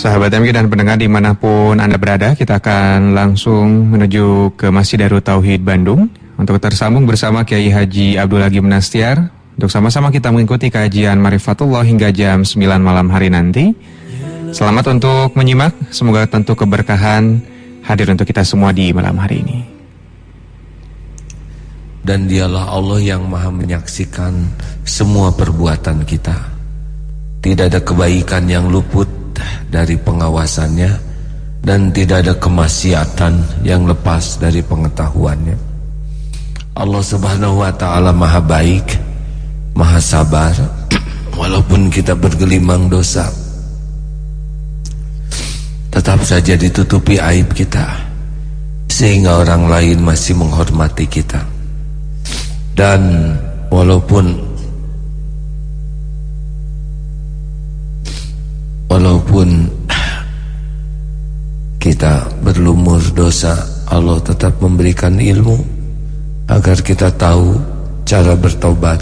Sahabat MG dan pendengar di mana pun Anda berada, kita akan langsung menuju ke Masjid Darut Tauhid Bandung untuk tersambung bersama Kiai Haji Abdul Hakim Nastiar untuk sama-sama kita mengikuti kajian Marifatullah hingga jam 9 malam hari nanti. Selamat untuk menyimak, semoga tentu keberkahan hadir untuk kita semua di malam hari ini. Dan dialah Allah yang maha menyaksikan semua perbuatan kita. Tidak ada kebaikan yang luput dari pengawasannya dan tidak ada kemaksiatan yang lepas dari pengetahuannya. Allah Subhanahu wa taala Maha baik, Maha sabar walaupun kita bergelimang dosa. Tetap saja ditutupi aib kita sehingga orang lain masih menghormati kita. Dan walaupun Walaupun kita berlumur dosa, Allah tetap memberikan ilmu agar kita tahu cara bertobat.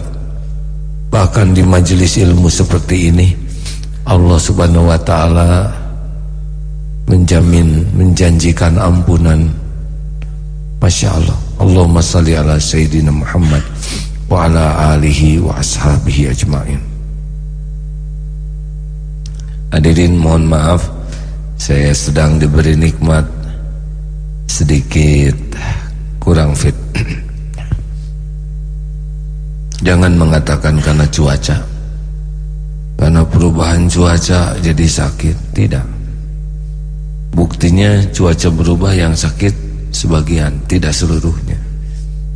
Bahkan di majelis ilmu seperti ini, Allah Subhanahu wa taala menjamin menjanjikan ampunan. Masya Allah. Allahumma salli ala Sayyidina Muhammad wa ala alihi wa ashabihi ajma'in. Hadirin mohon maaf Saya sedang diberi nikmat Sedikit kurang fit. Jangan mengatakan karena cuaca. Karena perubahan cuaca jadi sakit. Tidak. Buktinya cuaca berubah yang sakit sebagian Tidak seluruhnya.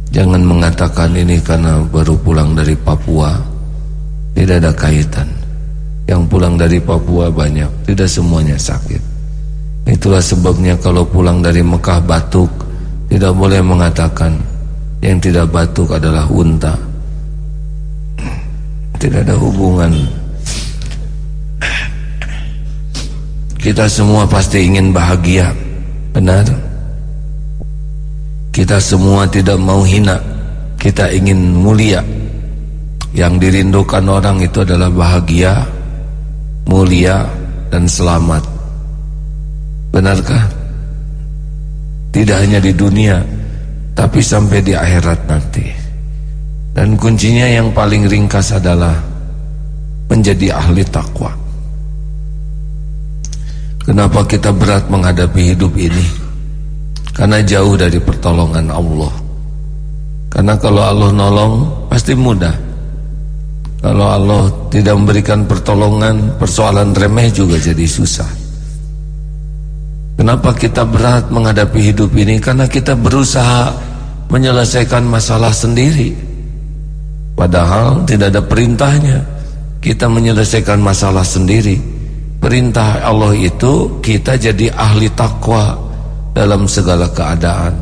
Jangan mengatakan ini karena baru pulang dari Papua. Tidak ada kaitan yang pulang dari Papua banyak, tidak semuanya sakit. Itulah sebabnya kalau pulang dari Mekah batuk, tidak boleh mengatakan yang tidak batuk adalah unta. Tidak ada hubungan. Kita semua pasti ingin bahagia, benar? Kita semua tidak mau hina, kita ingin mulia. Yang dirindukan orang itu adalah bahagia, mulia dan selamat. Benarkah? Tidak hanya di dunia, tapi sampai di akhirat nanti. Dan kuncinya yang paling ringkas adalah menjadi ahli takwa. Kenapa kita berat menghadapi hidup ini? Karena jauh dari pertolongan Allah. Karena kalau Allah nolong pasti mudah. Kalau Allah tidak memberikan pertolongan, persoalan remeh juga jadi susah. Kenapa kita berat menghadapi hidup ini? Karena kita berusaha menyelesaikan masalah sendiri. Padahal tidak ada perintahnya. Kita menyelesaikan masalah sendiri. Perintah Allah itu kita jadi ahli takwa dalam segala keadaan.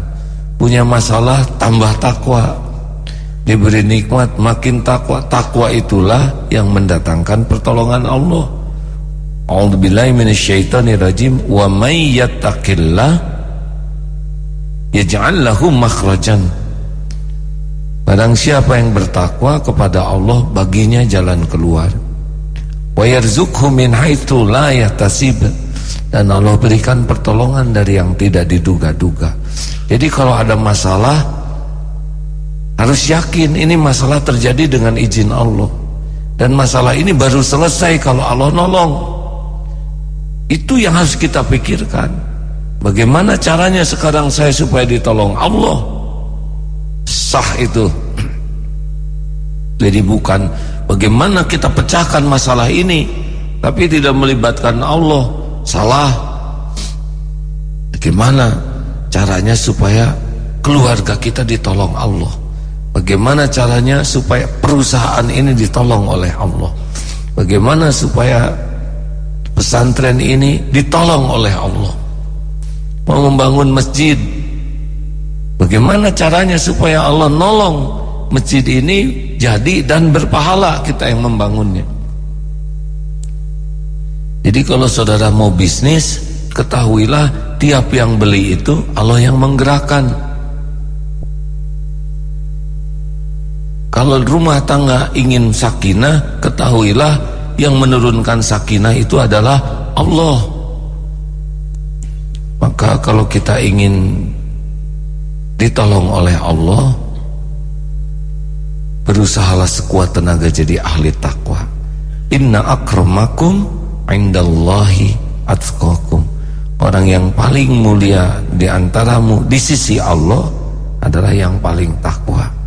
Punya masalah tambah takwa diberi nikmat makin takwa. Takwa itulah yang mendatangkan pertolongan Allah. A'udzubillahi minasyaitonirrajim wa may yattaqillah yaj'al lahu makhrajan. Barang siapa yang bertakwa kepada Allah baginya jalan keluar. Wa yarzuqhu min haitsu la yahtasib. Dan Allah berikan pertolongan dari yang tidak diduga-duga. Jadi kalau ada masalah harus yakin ini masalah terjadi dengan izin Allah. Dan masalah ini baru selesai kalau Allah nolong. Itu yang harus kita pikirkan. Bagaimana caranya sekarang saya supaya ditolong Allah? Sah itu. Jadi bukan bagaimana kita pecahkan masalah ini tapi tidak melibatkan Allah. Salah. Bagaimana caranya supaya keluarga kita ditolong Allah? Bagaimana caranya supaya perusahaan ini ditolong oleh Allah? Bagaimana supaya pesantren ini ditolong oleh Allah? Mau membangun masjid. Bagaimana caranya supaya Allah nolong masjid ini jadi dan berpahala kita yang membangunnya? Jadi kalau saudara mau bisnis, ketahuilah tiap yang beli itu Allah yang menggerakkan. Kalau rumah tangga ingin sakinah, ketahuilah yang menurunkan sakinah itu adalah Allah. Maka kalau kita ingin ditolong oleh Allah berusahalah sekuat tenaga jadi ahli takwa inna akramakum indallahi atqakum. Orang yang paling mulia di antaramu di sisi Allah adalah yang paling takwa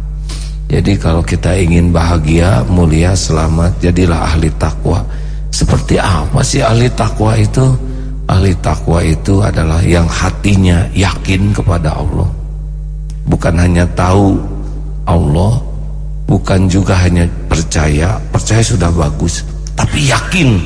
jadi kalau kita ingin bahagia mulia selamat jadilah ahli takwa. Seperti apa sih ahli takwa itu? Ahli takwa itu adalah yang hatinya yakin kepada Allah. Bukan hanya tahu Allah bukan juga hanya percaya. Percaya sudah bagus tapi yakin.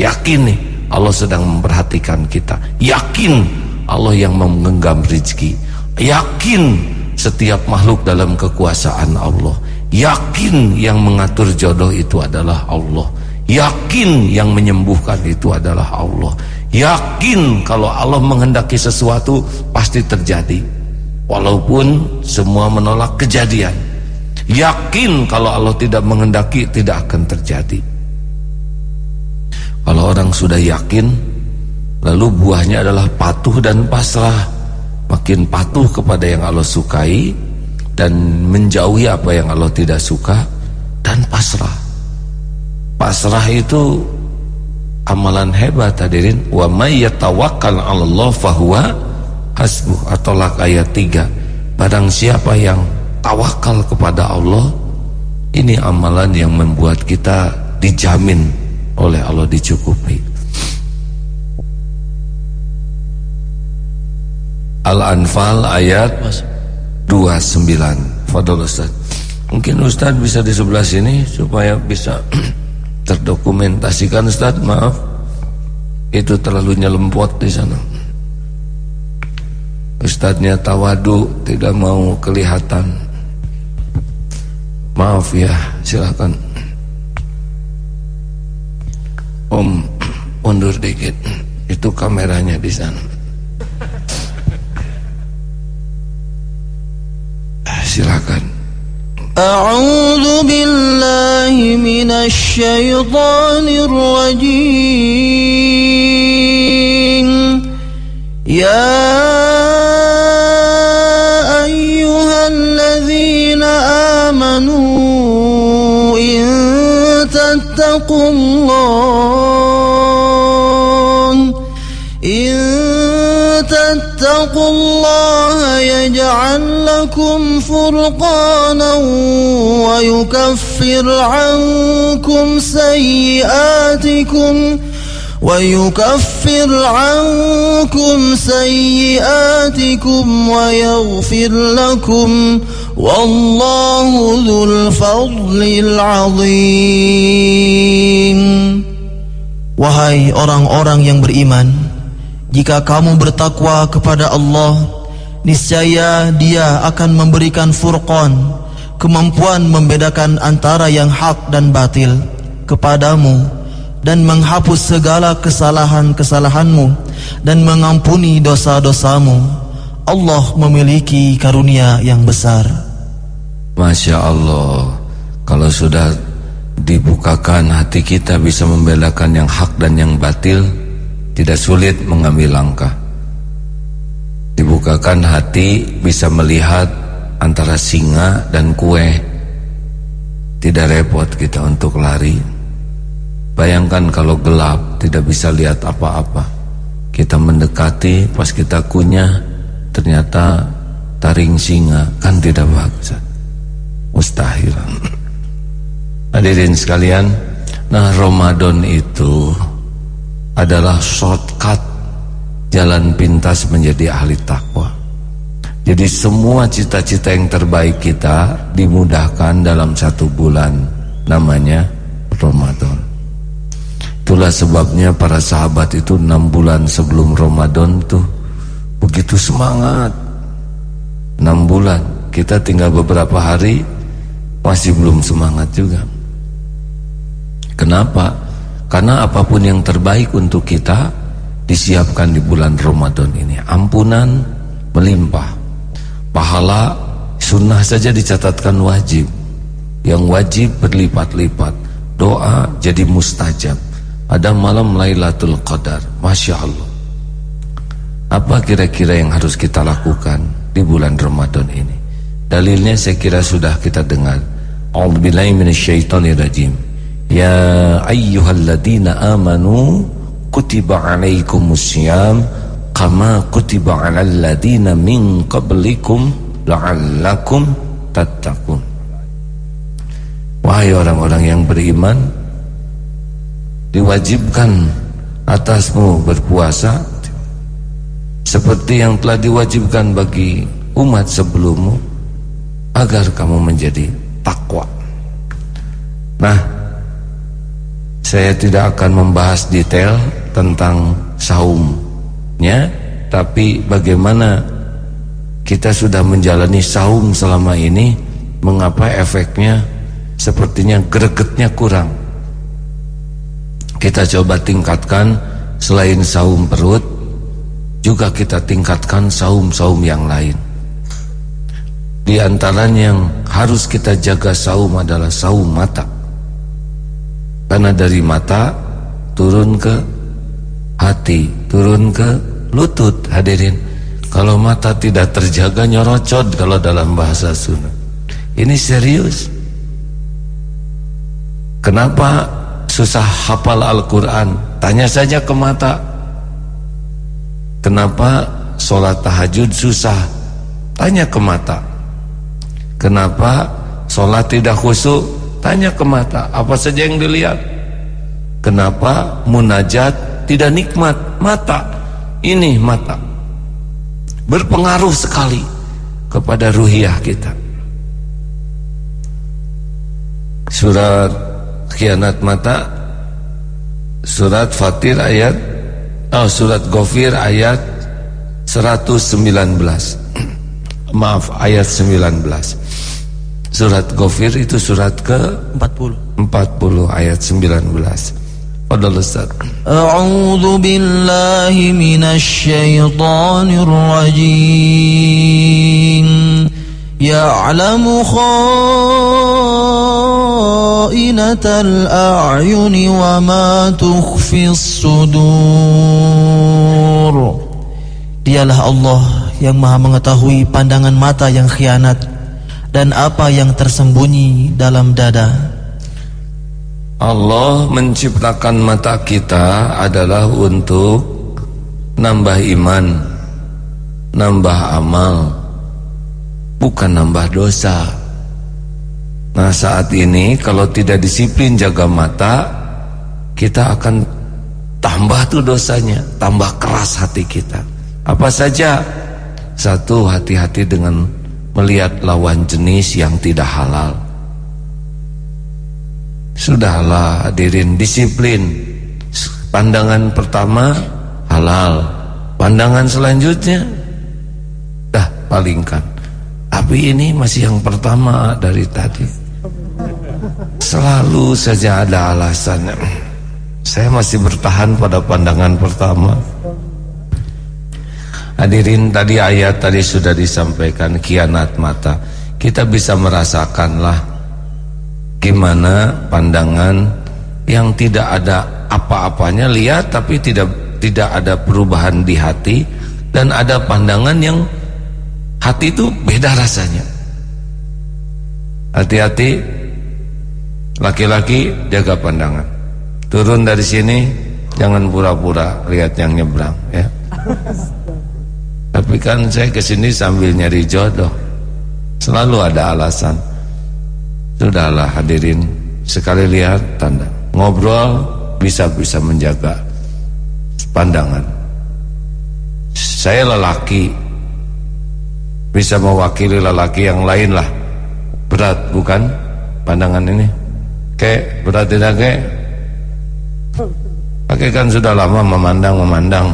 Yakin nih Allah sedang memperhatikan kita. Yakin Allah yang menggenggam rezeki. Yakin setiap makhluk dalam kekuasaan Allah. Yakin yang mengatur jodoh itu adalah Allah. Yakin yang menyembuhkan itu adalah Allah. Yakin kalau Allah menghendaki sesuatu pasti terjadi. Walaupun semua menolak kejadian. Yakin kalau Allah tidak menghendaki tidak akan terjadi. Kalau orang sudah yakin lalu buahnya adalah patuh dan pasrah makin patuh kepada yang Allah sukai dan menjauhi apa yang Allah tidak suka dan pasrah. Pasrah itu amalan hebat hadirin. Wa may yatawakkal 'ala Allah fahuwa hasbuh. Atau ayat 3 barang siapa yang tawakal kepada Allah ini amalan yang membuat kita dijamin oleh Allah dicukupi Al-Anfal ayat 29 Fadol Ustaz. Mungkin Ustaz bisa di sebelah sini Supaya bisa terdokumentasikan Ustaz. Maaf. Itu terlalu nyelempot di sana. Ustadznya tawadu tidak mau kelihatan. Maaf ya silakan. Om undur dikit. Itu kameranya di sana Silakan أعوذ بالله من الشيطان الرجيم يا آمنوا إن تتقوا الله إن تتقوا الله يجعل لكم فرقانا ويكفر عنكم سيئاتكم ويكفر عنكم سيئاتكم ويغفر لكم والله ذو الفضل العظيم Wahai orang-orang yang beriman Jika kamu bertakwa kepada Allah Niscaya dia akan memberikan furqan Kemampuan membedakan antara yang hak dan batil Kepadamu dan menghapus segala kesalahan-kesalahanmu dan mengampuni dosa-dosamu. Allah memiliki karunia yang besar. Masya Allah, kalau sudah dibukakan hati kita bisa membedakan yang hak dan yang batil, tidak sulit mengambil langkah. Dibukakan hati bisa melihat antara singa dan kue. Tidak repot kita untuk lari Bayangkan kalau gelap tidak bisa lihat apa-apa. Kita mendekati pas kita kunyah ternyata taring singa kan tidak bagus. Mustahil. Hadirin sekalian, nah Ramadan itu adalah shortcut jalan pintas menjadi ahli takwa. Jadi semua cita-cita yang terbaik kita dimudahkan dalam satu bulan namanya Ramadan. Itulah sebabnya para sahabat itu enam bulan sebelum Ramadan tuh begitu semangat. Enam bulan, kita tinggal beberapa hari masih belum semangat juga. Kenapa? Karena apa pun yang terbaik untuk kita disiapkan di bulan Ramadan ini. Ampunan melimpah. Pahala sunnah saja dicatatkan wajib. Yang wajib berlipat-lipat. Doa jadi mustajab ada malam Lailatul Qadar Masya Allah Apa kira-kira yang harus kita lakukan di bulan Ramadan ini? Dalilnya saya kira sudah kita dengar. A'udzubillahi minasyaitonirrajim. Ya ayyuhalladzina amanu kutiba alaikumusiyam kama kutiba alal ladzina min qablikum la'allakum tattaqun. Wahai orang-orang yang beriman, diwajibkan atasmu berpuasa seperti yang telah diwajibkan bagi umat sebelummu agar kamu menjadi takwa. Nah, saya tidak akan membahas detail tentang saumnya, tapi bagaimana kita sudah menjalani saum selama ini, mengapa efeknya sepertinya gregetnya kurang. Kita coba tingkatkan selain saum perut, juga kita tingkatkan saum-saum yang lain. Di antaranya yang harus kita jaga saum adalah saum mata. Karena dari mata turun ke hati, turun ke lutut hadirin. Kalau mata tidak terjaga nyorocot kalau dalam bahasa Sunda. Ini serius. Kenapa susah hafal Al-Quran? Tanya saja ke mata. Kenapa sholat tahajud susah? Tanya ke mata. Kenapa sholat tidak khusyuk? Tanya ke mata. Apa saja yang dilihat? Kenapa munajat tidak nikmat? Mata. Ini mata. Berpengaruh sekali kepada ruhiyah kita. Surat khianat mata Surat Fatir ayat oh, surat Ghafir ayat 119 maaf ayat 19 surat Ghafir itu surat ke 40 40 ayat 19 Fadal Ustaz. A'udzu billahi minasy syaithanir rajim Ya'lamu kha'inatal a'yuni wa ma tukhfis sudur. Dialah Allah yang maha mengetahui pandangan mata yang khianat Dan apa yang tersembunyi dalam dada Allah menciptakan mata kita adalah untuk nambah iman Nambah amal Bukan nambah dosa. Nah saat ini kalau tidak disiplin jaga mata Kita akan tambah tuh dosanya Tambah keras hati kita. Apa saja? Satu hati-hati dengan melihat lawan jenis yang tidak halal Sudahlah hadirin disiplin. Pandangan pertama halal. Pandangan selanjutnya Dah palingkan. Tapi ini masih yang pertama dari tadi. Selalu saja ada alasannya Saya masih bertahan pada pandangan pertama. Hadirin tadi ayat tadi sudah disampaikan Kianat mata. Kita bisa merasakanlah gimana pandangan yang tidak ada apa-apanya? Lihat tapi tidak tidak ada perubahan di hati. Dan ada pandangan yang hati itu beda rasanya. Hati-hati. Laki-laki jaga pandangan. Turun dari sini jangan pura-pura lihat yang nyebrang ya. Tapi kan saya ke sini sambil nyari jodoh. Selalu ada alasan Sudahlah hadirin sekali lihat tanda ngobrol bisa bisa menjaga pandangan. Saya lelaki bisa mewakili lelaki yang lain lah. Berat bukan? Pandangan ini. Kayak berat tidak kayak pakai kan sudah lama memandang memandang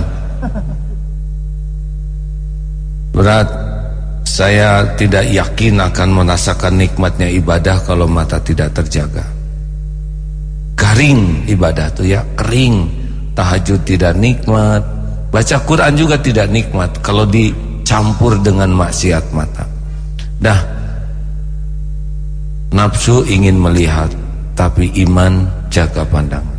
berat saya tidak yakin akan merasakan nikmatnya ibadah kalau mata tidak terjaga. Kering ibadah itu ya, kering. Tahajud tidak nikmat, baca Quran juga tidak nikmat kalau dicampur dengan maksiat mata. Dah nafsu ingin melihat, tapi iman jaga pandangan.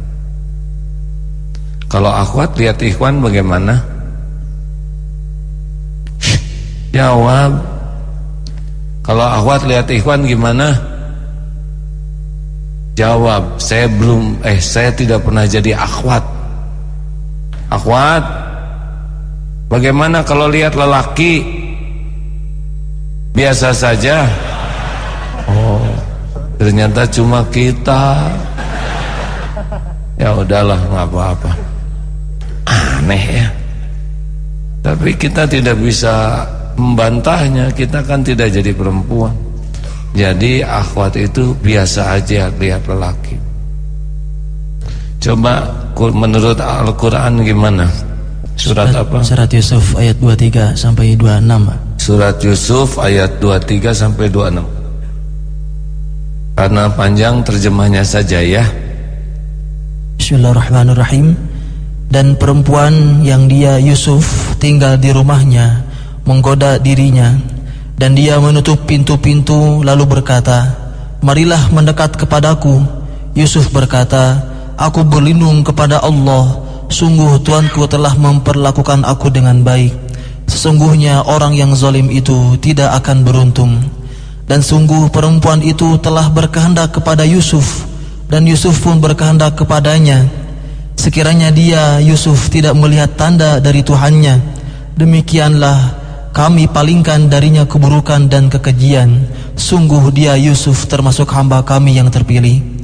Kalau akhwat lihat ikhwan bagaimana? Jawab. Kalau akhwat lihat ikhwan gimana? Jawab, saya belum eh saya tidak pernah jadi akhwat. Akhwat, bagaimana kalau lihat lelaki biasa saja? Oh, ternyata cuma kita. Ya udahlah, nggak apa-apa. Aneh ya. Tapi kita tidak bisa membantahnya kita kan tidak jadi perempuan. Jadi akhwat itu biasa aja lihat lelaki. Coba menurut Al-Quran gimana? Surat, surat apa? surat Yusuf ayat 23 sampai 26 surat Yusuf ayat 23 sampai 26 karena panjang terjemahnya saja ya. Bismillahirrahmanirrahim. Dan perempuan yang dia Yusuf tinggal di rumahnya menggoda dirinya dan dia menutup pintu-pintu lalu berkata marilah mendekat kepadaku. Yusuf berkata aku berlindung kepada Allah. Sungguh Tuanku telah memperlakukan aku dengan baik. Sesungguhnya orang yang zalim itu tidak akan beruntung. Dan sungguh perempuan itu telah berkehendak kepada Yusuf dan Yusuf pun berkehendak kepadanya. Sekiranya dia Yusuf tidak melihat tanda dari Tuhannya demikianlah kami palingkan darinya keburukan dan kekejian. Sungguh dia Yusuf termasuk hamba kami yang terpilih.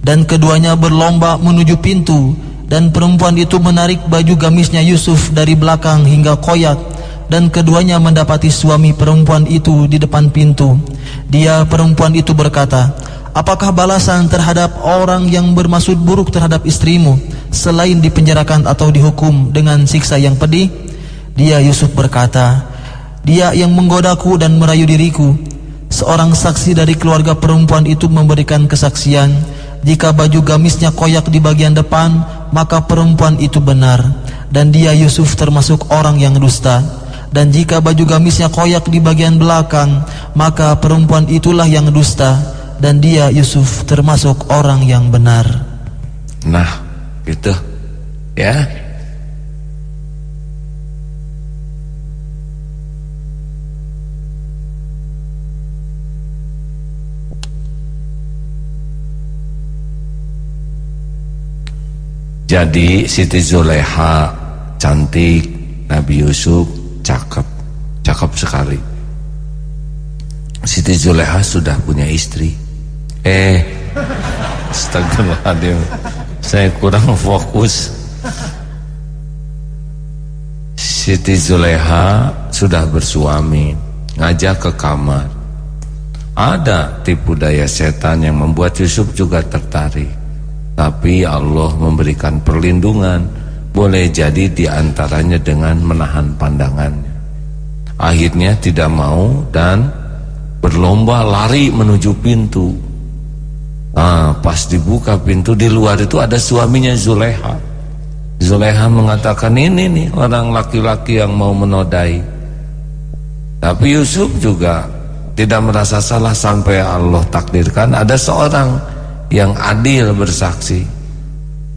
Dan keduanya berlomba menuju pintu Dan perempuan itu menarik baju gamisnya Yusuf dari belakang hingga koyak Dan keduanya mendapati suami perempuan itu di depan pintu. Dia perempuan itu berkata Apakah balasan terhadap orang yang bermaksud buruk terhadap istrimu Selain dipenjarakan atau dihukum dengan siksa yang pedih? Dia Yusuf berkata dia yang menggodaku dan merayu diriku. Seorang saksi dari keluarga perempuan itu memberikan kesaksian Jika baju gamisnya koyak di bagian depan Maka perempuan itu benar Dan dia Yusuf termasuk orang yang dusta. Dan jika baju gamisnya koyak di bagian belakang Maka perempuan itulah yang dusta Dan dia Yusuf termasuk orang yang benar. Nah gitu. Ya Jadi Siti Zuleha cantik, Nabi Yusuf cakep, cakep sekali. Siti Zuleha sudah punya istri. Eh, astagfirullahaladzim, saya kurang fokus. Siti Zuleha sudah bersuami, ngajak ke kamar. Ada tipu daya setan yang membuat Yusuf juga tertarik. Tapi Allah memberikan perlindungan. Boleh jadi di antaranya dengan menahan pandangannya Akhirnya tidak mau dan berlomba lari menuju pintu. Ah, Pas dibuka pintu di luar itu ada suaminya Zuleha Zuleha mengatakan ini nih orang laki-laki yang mau menodai. Tapi Yusuf juga tidak merasa salah sampai Allah takdirkan. Ada seorang yang adil bersaksi.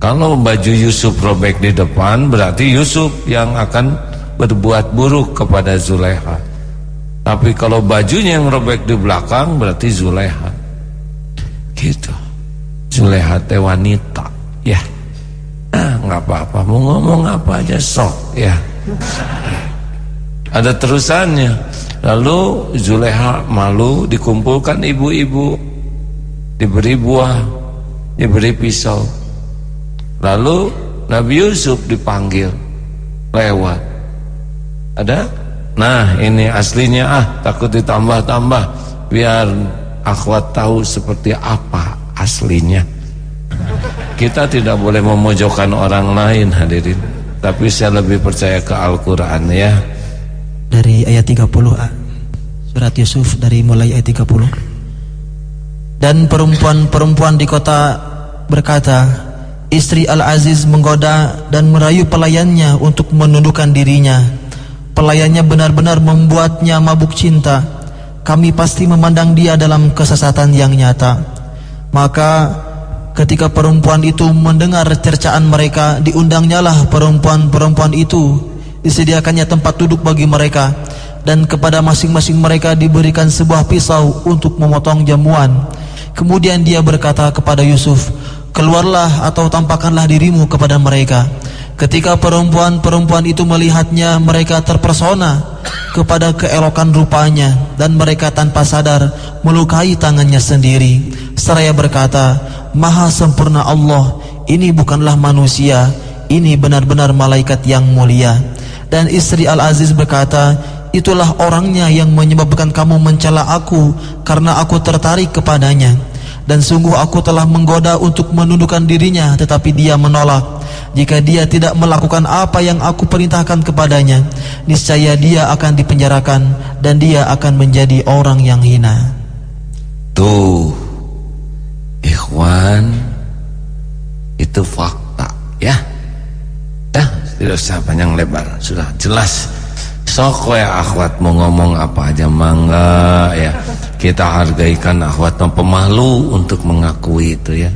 Kalau baju Yusuf robek di depan berarti Yusuf yang akan berbuat buruk kepada Zuleha. Tapi kalau bajunya yang robek di belakang berarti Zuleha. Gitu. Zuleha teh wanita. Ya. Ah, nggak apa-apa. Mau ngomong apa aja sok ya. Ada terusannya. Lalu Zuleha malu dikumpulkan ibu-ibu diberi buah, diberi pisau. Lalu Nabi Yusuf dipanggil lewat. Ada? Nah, ini aslinya ah, takut ditambah-tambah biar akhwat tahu seperti apa aslinya. Kita tidak boleh memojokkan orang lain hadirin, tapi saya lebih percaya ke Al-Qur'an ya. Dari ayat 30 Surat Yusuf dari mulai ayat 30 dan perempuan-perempuan di kota berkata, istri Al-Aziz menggoda dan merayu pelayannya untuk menundukkan dirinya. Pelayannya benar-benar membuatnya mabuk cinta. Kami pasti memandang dia dalam kesesatan yang nyata. Maka ketika perempuan itu mendengar cercaan mereka, diundangnyalah perempuan-perempuan itu. Disediakannya tempat duduk bagi mereka dan kepada masing-masing mereka diberikan sebuah pisau untuk memotong jamuan. Kemudian dia berkata kepada Yusuf, "Keluarlah atau tampakkanlah dirimu kepada mereka." Ketika perempuan-perempuan itu melihatnya, mereka terpersona kepada keelokan rupanya dan mereka tanpa sadar melukai tangannya sendiri. Seraya berkata, "Maha sempurna Allah, ini bukanlah manusia, ini benar-benar malaikat yang mulia." Dan istri Al-Aziz berkata, Itulah orangnya yang menyebabkan kamu mencela aku karena aku tertarik kepadanya. Dan sungguh aku telah menggoda untuk menundukkan dirinya tetapi dia menolak. Jika dia tidak melakukan apa yang aku perintahkan kepadanya, niscaya dia akan dipenjarakan dan dia akan menjadi orang yang hina. Tuh, ikhwan, itu fakta ya. Dah, tidak usah panjang lebar, sudah jelas sok ya akhwat mau ngomong apa aja mangga ya. Kita hargaikan akhwat pemalu untuk mengakui itu ya.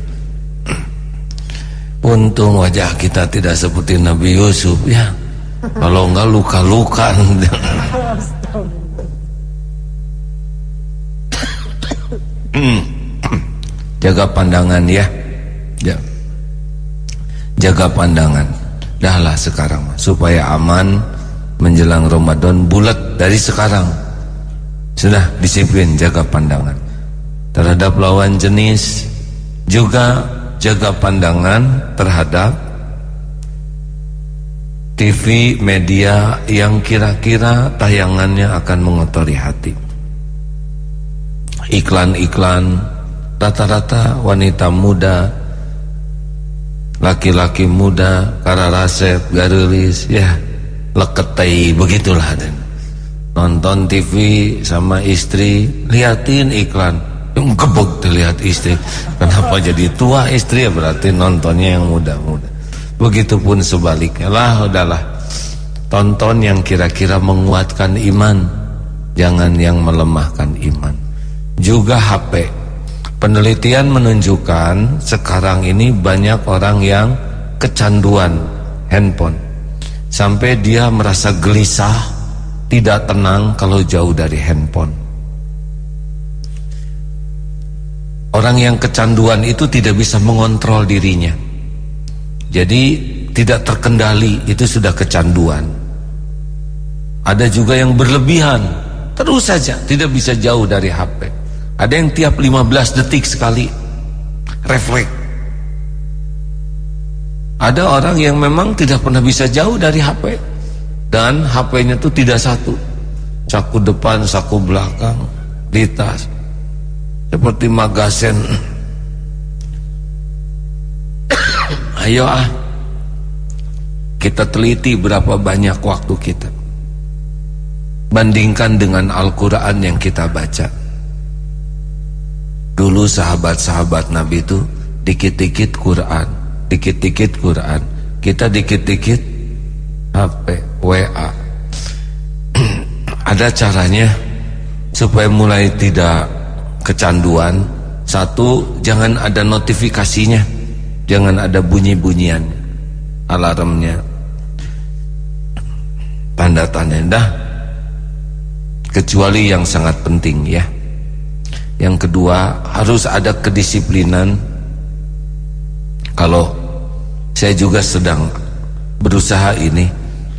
Untung wajah kita tidak seperti Nabi Yusuf ya. Kalau enggak luka-luka jaga pandangan ya. Ya. Jaga pandangan. Dahlah sekarang supaya aman menjelang Ramadan bulat dari sekarang. Sudah disiplin jaga pandangan. Terhadap lawan jenis juga jaga pandangan terhadap TV media yang kira-kira tayangannya akan mengotori hati. Iklan-iklan rata-rata wanita muda laki-laki muda kararasep garulis ya leketai begitulah dan nonton TV sama istri liatin iklan. Yang kebuk dilihat istri. Kenapa jadi tua istri? Ya berarti nontonnya yang muda-muda. Begitupun sebaliknya. Lah udahlah. Tonton yang kira-kira menguatkan iman. Jangan yang melemahkan iman. Juga HP penelitian menunjukkan sekarang ini banyak orang yang kecanduan handphone Sampai dia merasa gelisah Tidak tenang kalau jauh dari handphone. Orang yang kecanduan itu tidak bisa mengontrol dirinya. Jadi tidak terkendali itu sudah kecanduan. Ada juga yang berlebihan Terus saja tidak bisa jauh dari HP Ada yang tiap 15 detik sekali Refleks ada orang yang memang tidak pernah bisa jauh dari HP dan HP-nya itu tidak satu, saku depan, saku belakang, di tas, seperti magasen. Ayo ah, kita teliti berapa banyak waktu kita. Bandingkan dengan Al-Quran yang kita baca. Dulu sahabat-sahabat Nabi itu dikit-dikit Quran dikit-dikit Quran. Kita dikit-dikit HP WA ada caranya supaya mulai tidak kecanduan. Satu jangan ada notifikasinya. Jangan ada bunyi-bunyian alarmnya. Tanda-tanda dah. Kecuali yang sangat penting ya. Yang kedua harus ada kedisiplinan kalau saya juga sedang berusaha ini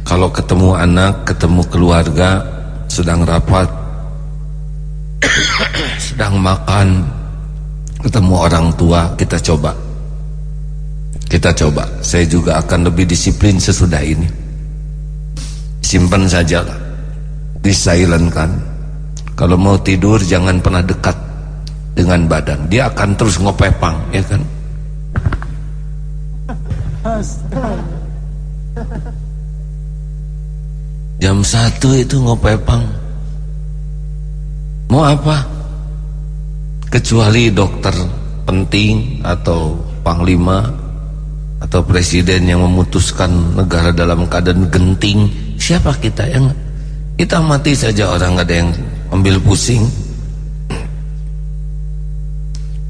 kalau ketemu anak, ketemu keluarga sedang rapat sedang makan ketemu orang tua kita coba. Kita coba. Saya juga akan lebih disiplin sesudah ini. Simpan saja disilentkan kalau mau tidur jangan pernah dekat dengan badan. Dia akan terus ngopepang ya kan Jam satu itu ngopepang Mau apa? Kecuali dokter penting atau panglima atau presiden yang memutuskan negara dalam keadaan genting siapa kita yang kita mati saja orang ada yang ambil pusing.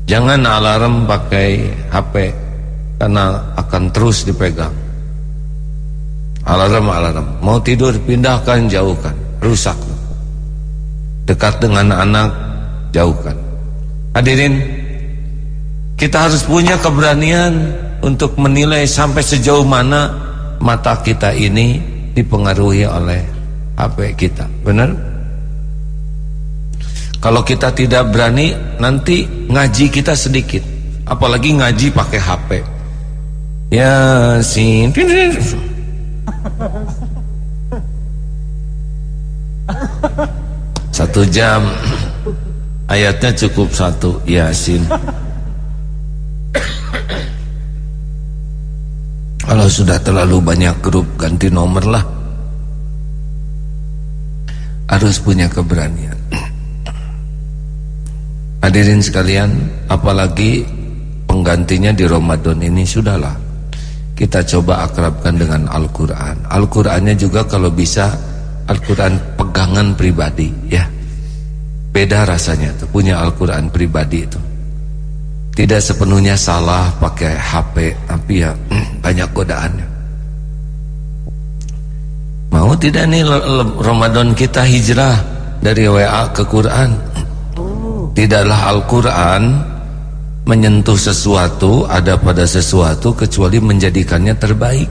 Jangan alarm pakai HP karena akan terus dipegang alarm alarm mau tidur pindahkan jauhkan rusak Dekat dengan anak, jauhkan. Hadirin, kita harus punya keberanian untuk menilai sampai sejauh mana mata kita ini dipengaruhi oleh HP kita. Benar? Kalau kita tidak berani, nanti ngaji kita sedikit. Apalagi ngaji pakai HP. Yasin. Satu jam. Ayatnya cukup satu Yasin. Kalau sudah terlalu banyak grup ganti nomor lah. Harus punya keberanian. Hadirin sekalian Apalagi penggantinya di Ramadan ini Sudahlah Kita coba akrabkan dengan Al-Quran. Al-Qurannya juga kalau bisa Al-Quran pegangan pribadi ya. Beda rasanya tuh Punya Al-Quran pribadi itu tidak sepenuhnya salah pakai HP tapi ya banyak godaannya. Mau tidak nih Ramadan kita hijrah dari WA ke Quran? Tidaklah Al-Quran menyentuh sesuatu ada pada sesuatu kecuali menjadikannya terbaik.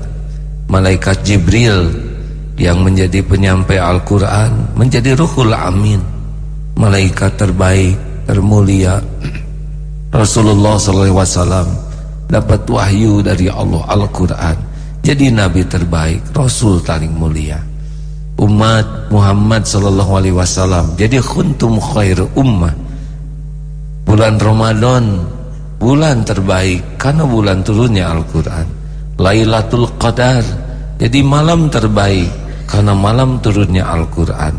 Malaikat Jibril yang menjadi penyampai Al-Quran menjadi ruhul amin. Malaikat terbaik termulia. Rasulullah SAW dapat wahyu dari Allah Al-Quran. Jadi nabi terbaik Rasul paling mulia. Umat Muhammad SAW jadi khuntum khair ummah. Bulan Ramadan bulan terbaik karena bulan turunnya Al-Quran. Lailatul Qadar jadi malam terbaik karena malam turunnya Al-Quran.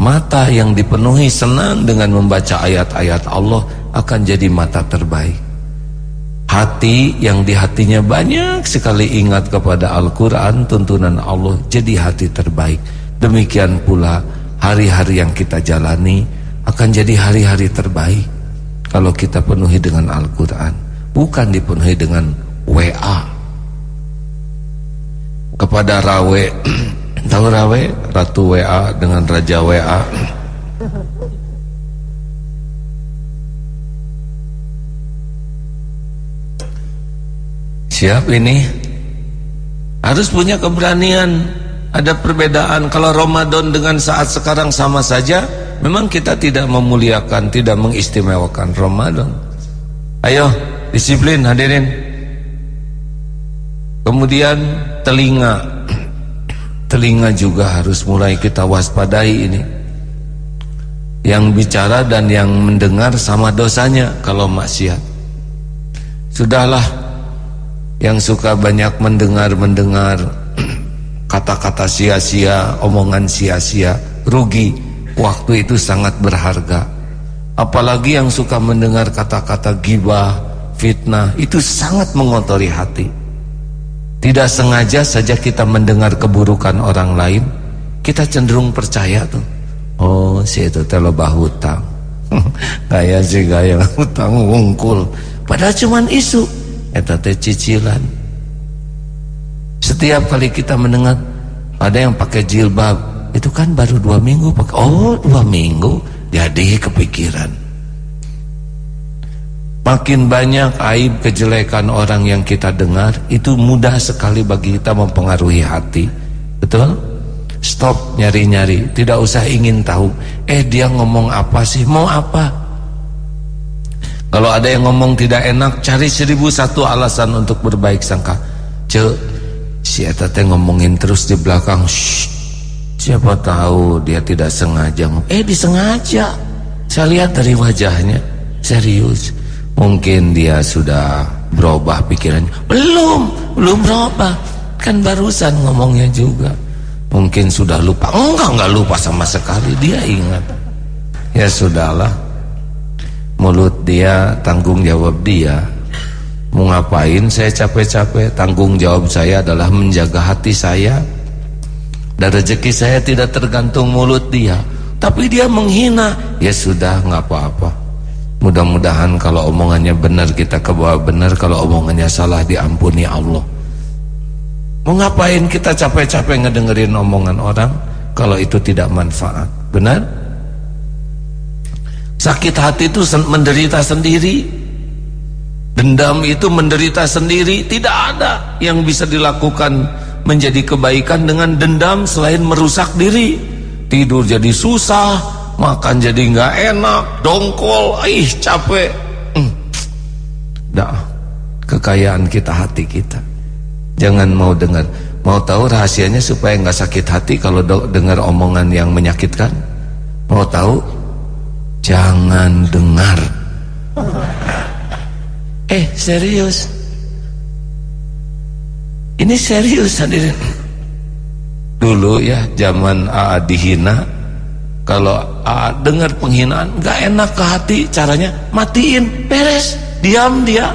Mata yang dipenuhi senang dengan membaca ayat-ayat Allah akan jadi mata terbaik. Hati yang di hatinya banyak sekali ingat kepada Al-Quran tuntunan Allah jadi hati terbaik. Demikian pula hari-hari yang kita jalani akan jadi hari-hari terbaik kalau kita penuhi dengan Al-Quran bukan dipenuhi dengan WA kepada Rawe tahu Rawe? Ratu WA dengan Raja WA Siap ini? Harus punya keberanian. Ada perbedaan. Kalau Ramadan dengan saat sekarang sama saja Memang kita tidak memuliakan Tidak mengistimewakan Ramadan. Ayo disiplin hadirin. Kemudian telinga. Telinga juga harus mulai kita waspadai ini. Yang bicara dan yang mendengar sama dosanya Kalau maksiat. Sudahlah yang suka banyak mendengar-mendengar kata-kata sia-sia, omongan sia-sia, rugi. Waktu itu sangat berharga. Apalagi yang suka mendengar kata-kata gibah, fitnah, itu sangat mengotori hati. Tidak sengaja saja kita mendengar keburukan orang lain, kita cenderung percaya tuh. Oh, si itu terlebah hutang. gaya sih gaya hutang wungkul. Padahal cuman isu eta teh cicilan setiap kali kita mendengar ada yang pakai jilbab itu kan baru dua minggu. Pakai oh dua minggu? Jadi kepikiran. Makin banyak aib kejelekan orang yang kita dengar itu mudah sekali bagi kita mempengaruhi hati. Betul? Stop nyari-nyari. Tidak usah ingin tahu eh dia ngomong apa sih? Mau apa? Kalau ada yang ngomong tidak enak, cari seribu satu alasan untuk berbaik sangka. Ce, si Eta ngomongin terus di belakang. Shh, siapa tahu dia tidak sengaja. Eh disengaja. Saya lihat dari wajahnya serius. Mungkin dia sudah berubah pikirannya. Belum, belum berubah. Kan barusan ngomongnya juga. Mungkin sudah lupa. Enggak, enggak lupa sama sekali. Dia ingat. Ya sudahlah mulut dia tanggung jawab dia mau ngapain saya capek-capek tanggung jawab saya adalah menjaga hati saya dan rezeki saya tidak tergantung mulut dia. Tapi dia menghina. Ya sudah nggak apa-apa. Mudah-mudahan kalau omongannya benar kita ke bawah benar. Kalau omongannya salah diampuni Allah. Mau kita capek-capek ngedengerin omongan orang kalau itu tidak manfaat? Benar? Sakit hati itu menderita sendiri. Dendam itu menderita sendiri. Tidak ada yang bisa dilakukan menjadi kebaikan dengan dendam selain merusak diri. Tidur jadi susah makan jadi nggak enak dongkol ih capek. Hmm. dah kekayaan kita hati kita. Jangan mau dengar. Mau tahu rahasianya supaya nggak sakit hati kalau dengar omongan yang menyakitkan? Mau tahu? Jangan dengar. Eh serius ini serius hadirin. Dulu ya zaman AA dihina kalau AA dengar penghinaan nggak enak ke hati caranya matiin beres diam dia.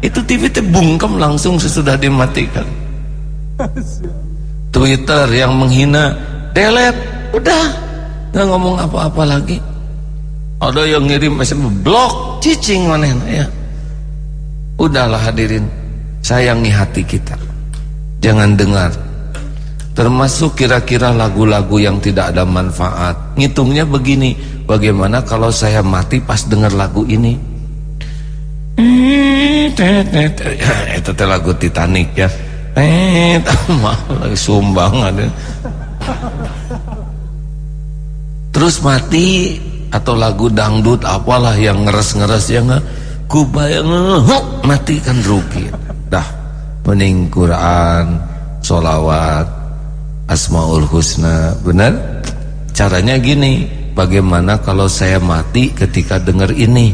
Itu TV itu bungkem langsung sesudah dimatikan. Twitter yang menghina delete udah nggak ngomong apa-apa lagi. Ada yang ngirim SMS blok cicing mana ya. Udahlah hadirin sayangi hati kita jangan dengar. Termasuk kira-kira lagu-lagu yang tidak ada manfaat. Ngitungnya begini bagaimana kalau saya mati pas dengar lagu ini? Itu lagu Titanic ya. Eh lagi sumbang ada terus mati atau lagu dangdut apalah yang ngeres-ngeres yang kubayang mati kan rugi. Dah mending Quran solawat asmaul husna benar caranya gini bagaimana kalau saya mati ketika dengar ini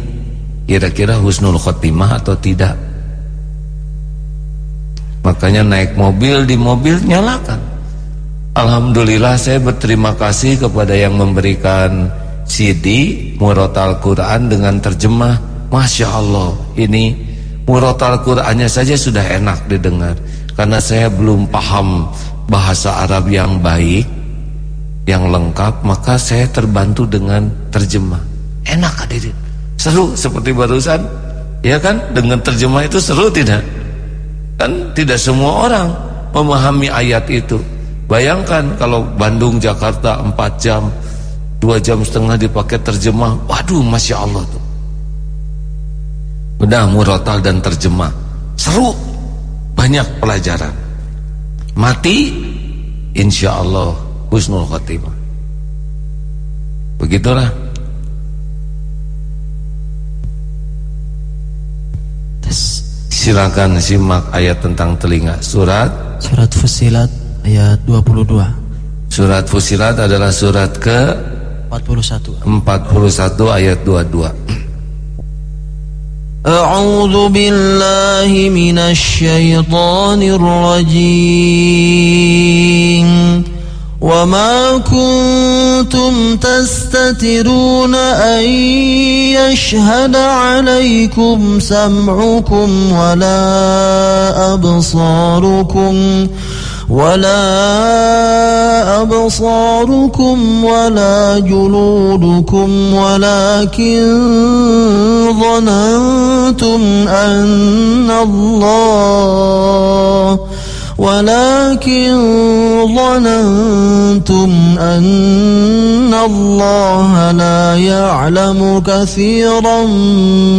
kira-kira husnul khotimah atau tidak Makanya naik mobil di mobil nyalakan. Alhamdulillah saya berterima kasih kepada yang memberikan CD Murotal Quran dengan terjemah. Masya Allah ini Murotal Qurannya saja sudah enak didengar. Karena saya belum paham bahasa Arab yang baik, yang lengkap, maka saya terbantu dengan terjemah. Enak hadirin. Seru seperti barusan. Ya kan? Dengan terjemah itu seru tidak? Kan tidak semua orang memahami ayat itu. Bayangkan kalau Bandung Jakarta 4 jam, 2 jam setengah dipakai terjemah. Waduh, Masya Allah tuh. Udah murotal dan terjemah. Seru. Banyak pelajaran. Mati insya Allah husnul khotimah. Begitulah. Silakan simak ayat tentang telinga. Surat Surat Fusilat ayat 22. Surat Fusilat adalah surat ke 41. 41 ayat 22. A'udzu billahi minasy syaithanir rajim. وما كنتم تستترون أن يشهد عليكم سمعكم ولا أبصاركم ولا أبصاركم ولا جلودكم ولكن ظننتم أن الله ولكن ظننتم أن الله لا يعلم كثيرا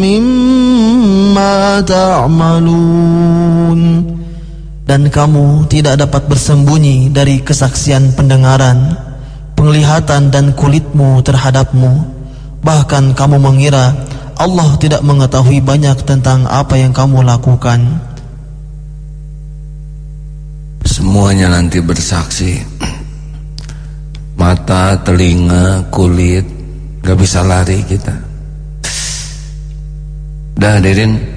مما تعملون Dan kamu tidak dapat bersembunyi dari kesaksian pendengaran, penglihatan dan kulitmu terhadapmu. Bahkan kamu mengira Allah tidak mengetahui banyak tentang apa yang kamu lakukan. Semuanya nanti bersaksi Mata, telinga, kulit Gak bisa lari kita Dah hadirin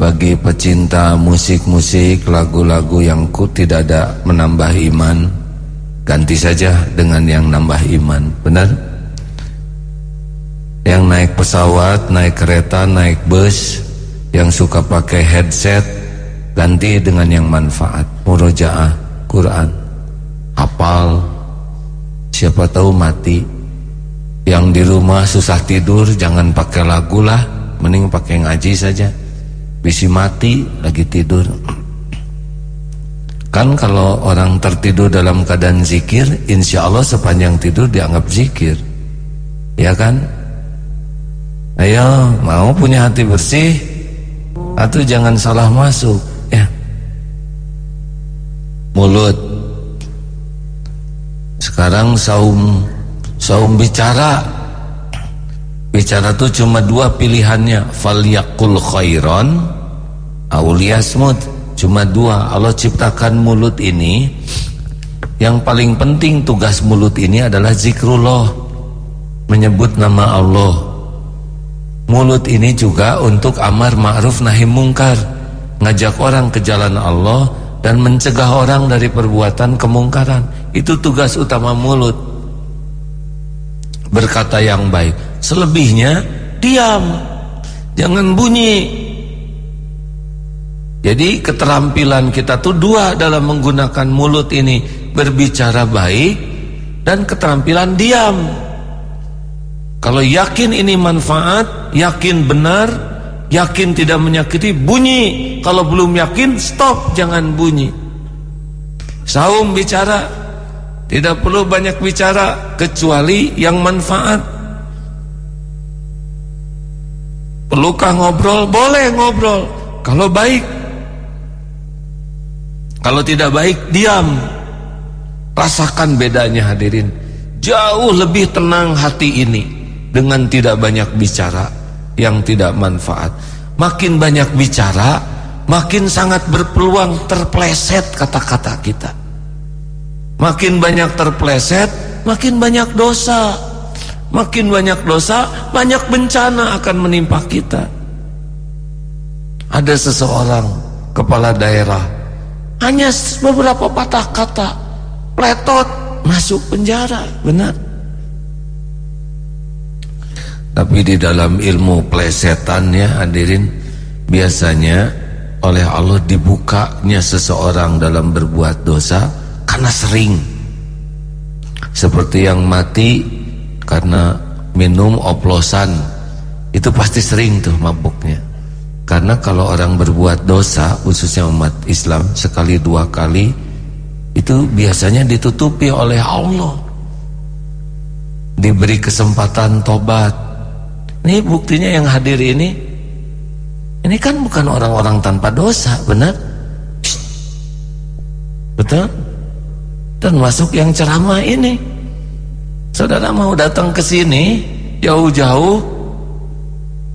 Bagi pecinta musik-musik Lagu-lagu yang ku tidak ada menambah iman. Ganti saja dengan yang nambah iman Benar? Yang naik pesawat, naik kereta, naik bus Yang suka pakai headset ganti dengan yang manfaat. Murojaah Quran. Hafal. Siapa tahu mati. Yang di rumah susah tidur jangan pakai lagu lah mending pakai ngaji saja bisi mati lagi tidur kan kalau orang tertidur dalam keadaan zikir insya Allah sepanjang tidur dianggap zikir ya kan Ayo, mau punya hati bersih atau jangan salah masuk, ya. Mulut. Sekarang saum saum bicara. Bicara tuh cuma dua pilihannya, falyakul khairan auliyasmut. Cuma dua. Allah ciptakan mulut ini yang paling penting tugas mulut ini adalah zikrullah. Menyebut nama Allah Mulut ini juga untuk amar ma'ruf nahi mungkar Ngajak orang ke jalan Allah Dan mencegah orang dari perbuatan kemungkaran Itu tugas utama mulut Berkata yang baik. Selebihnya diam. Jangan bunyi. Jadi keterampilan kita tuh dua dalam menggunakan mulut ini. Berbicara baik Dan keterampilan diam. Kalau yakin ini manfaat, yakin benar, yakin tidak menyakiti, bunyi. Kalau belum yakin, stop, jangan bunyi. Saum bicara, tidak perlu banyak bicara kecuali yang manfaat. Perlukah ngobrol? Boleh ngobrol. Kalau baik. Kalau tidak baik, diam. Rasakan bedanya hadirin. Jauh lebih tenang hati ini dengan tidak banyak bicara yang tidak manfaat. Makin banyak bicara, makin sangat berpeluang terpleset kata-kata kita. Makin banyak terpleset, makin banyak dosa. Makin banyak dosa, banyak bencana akan menimpa kita. Ada seseorang kepala daerah hanya beberapa patah kata, pletot masuk penjara, benar. Tapi di dalam ilmu plesetannya hadirin biasanya oleh Allah dibukanya seseorang dalam berbuat dosa karena sering. Seperti yang mati karena minum oplosan itu pasti sering tuh mabuknya. Karena kalau orang berbuat dosa khususnya umat Islam sekali dua kali itu biasanya ditutupi oleh Allah. Diberi kesempatan tobat ini buktinya yang hadir ini Ini kan bukan orang-orang tanpa dosa Benar? Betul? Dan masuk yang ceramah ini. Saudara mau datang ke sini Jauh-jauh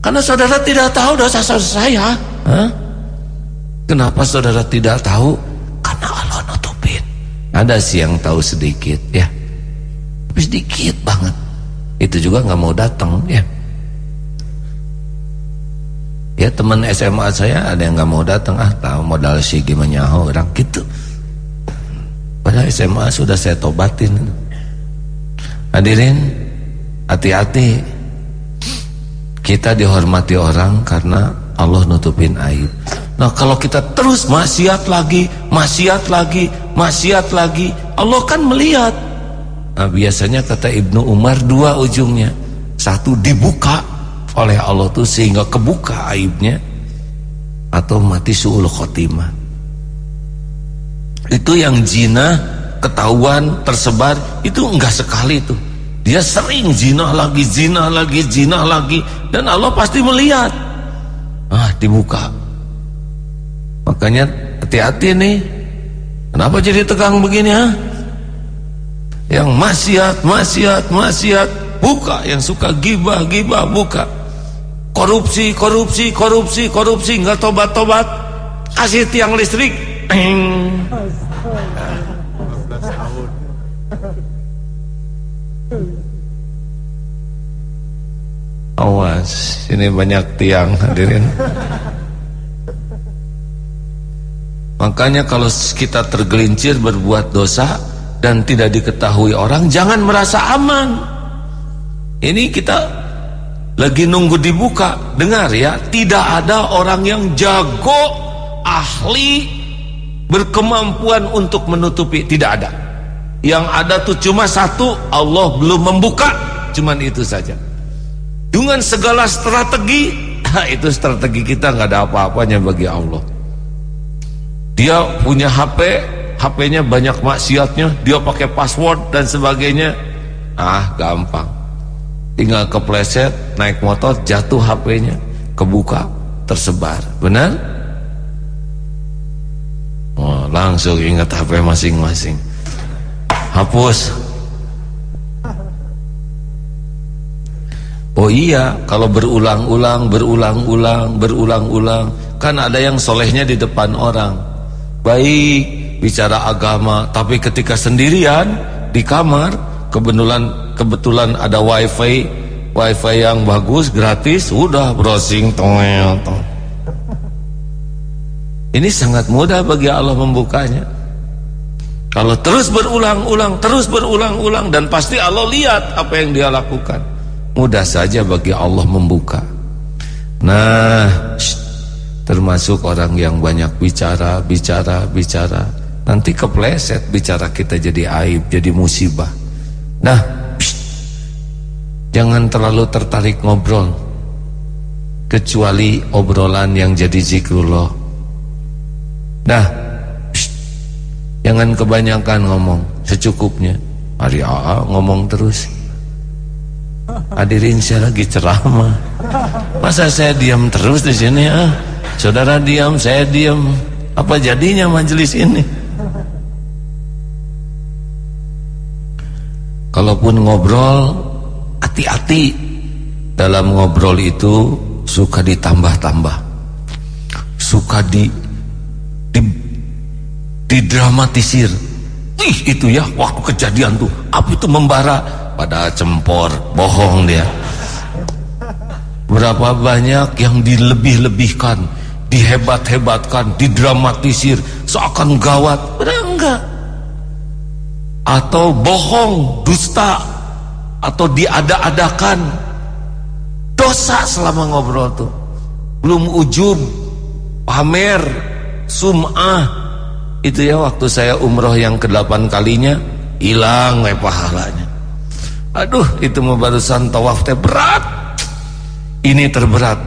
Karena saudara tidak tahu dosa saudara saya. Hah? Kenapa saudara tidak tahu? Karena Allah nutupin. Ada sih yang tahu sedikit ya. Tapi sedikit banget. Itu juga nggak mau datang ya. Ya teman SMA saya ada yang nggak mau datang. Ah tahu modal si gimana orang gitu. Padahal SMA sudah saya tobatin. Hadirin hati-hati. Kita dihormati orang karena Allah nutupin aib. Nah kalau kita terus maksiat lagi, maksiat lagi, maksiat lagi, Allah kan melihat. Nah biasanya kata Ibnu Umar dua ujungnya, satu dibuka oleh Allah tuh sehingga kebuka aibnya atau mati suul khotimah itu yang zina ketahuan tersebar itu enggak sekali tuh dia sering zina lagi zina lagi zina lagi dan Allah pasti melihat. Ah dibuka. Makanya hati-hati nih. Kenapa jadi tegang begini ha? Yang maksiat maksiat maksiat buka. Yang suka gibah gibah buka. Korupsi, korupsi, korupsi, korupsi, nggak tobat-tobat, kasih tiang listrik. Awas, ini banyak tiang hadirin. Makanya kalau kita tergelincir berbuat dosa dan tidak diketahui orang, jangan merasa aman. Ini kita lagi nunggu dibuka dengar ya tidak ada orang yang jago ahli berkemampuan untuk menutupi tidak ada. Yang ada tuh cuma satu Allah belum membuka cuman itu saja. Dengan segala strategi itu strategi kita nggak ada apa-apanya bagi Allah. Dia punya HP HP-nya banyak maksiatnya dia pakai password dan sebagainya. Ah gampang. Tinggal kepleset naik motor jatuh HP-nya kebuka tersebar. Benar langsung ingat HP masing-masing. Hapus. Oh iya kalau berulang-ulang berulang-ulang berulang-ulang kan ada yang solehnya di depan orang. Baik bicara agama tapi ketika sendirian di kamar kebetulan kebetulan ada wifi wifi yang bagus gratis udah browsing toel ini sangat mudah bagi Allah membukanya. Kalau terus berulang-ulang terus berulang-ulang dan pasti Allah lihat apa yang dia lakukan. Mudah saja bagi Allah membuka. Nah termasuk orang yang banyak bicara bicara bicara. Nanti kepleset bicara kita jadi aib jadi musibah. Nah Jangan terlalu tertarik ngobrol. Kecuali obrolan yang jadi zikrullah Nah pst, Jangan kebanyakan ngomong. Secukupnya. Hari AA ngomong terus. Hadirin saya lagi ceramah. Masa saya diam terus di sini ah? Saudara diam, saya diam. Apa jadinya majelis ini? Kalaupun ngobrol hati-hati. Dalam ngobrol itu suka ditambah-tambah. Suka di didramatisir. Ih itu ya waktu kejadian tuh. Api itu membara? Pada cempor. Bohong dia. Berapa banyak yang dilebih-lebihkan dihebat-hebatkan didramatisir seakan gawat. Enggak. Atau bohong dusta atau diada-adakan. Dosa selama ngobrol tuh. Belum ujub pamer sum'ah. Itu ya waktu saya umroh yang ke-8 kalinya hilang we pahalanya. Aduh itu mah barusan tawaf teh berat. Ini terberat.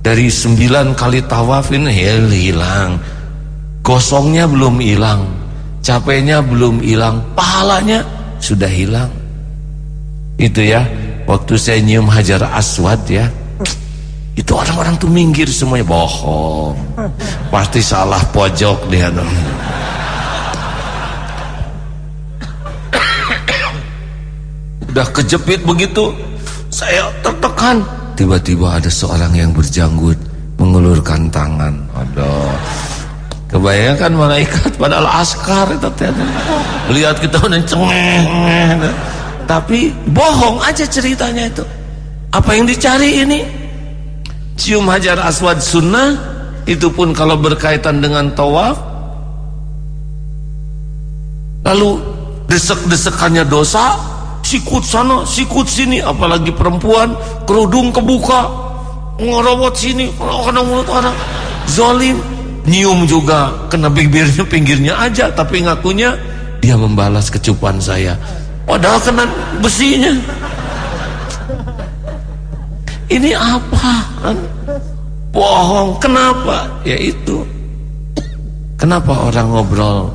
Dari sembilan kali tawaf ini hilang. Gosongnya belum hilang. Capeknya belum hilang. Pahalanya sudah hilang. Itu ya waktu saya nyium hajar aswad ya itu orang-orang tuh minggir semuanya bohong. Pasti salah pojok dia dong udah kejepit begitu saya tertekan. Tiba-tiba ada seorang yang berjanggut mengulurkan tangan. Aduh. Kebayangkan malaikat padahal askar itu melihat kita udah cengeng tapi bohong aja ceritanya itu. Apa yang dicari ini cium hajar aswad sunnah itu pun kalau berkaitan dengan tawaf lalu desek-desekannya dosa sikut sana sikut sini apalagi perempuan kerudung kebuka ngerobot sini kena mulut orang zolim nyium juga kena bibirnya pinggirnya aja tapi ngakunya dia membalas kecupan saya Padahal kena besinya. Ini apa? Bohong. Kenapa? Ya itu. Kenapa orang ngobrol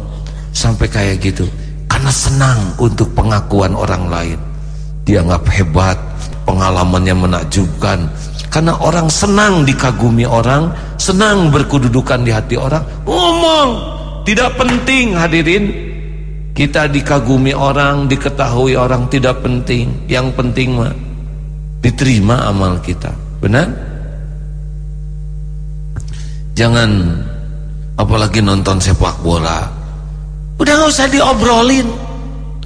sampai kayak gitu? Karena senang untuk pengakuan orang lain. Dianggap hebat, pengalamannya menakjubkan. Karena orang senang dikagumi orang, senang berkedudukan di hati orang. Ngomong, tidak penting hadirin kita dikagumi orang, diketahui orang tidak penting. Yang penting mah diterima amal kita. Benar? Jangan apalagi nonton sepak bola. Udah nggak usah diobrolin.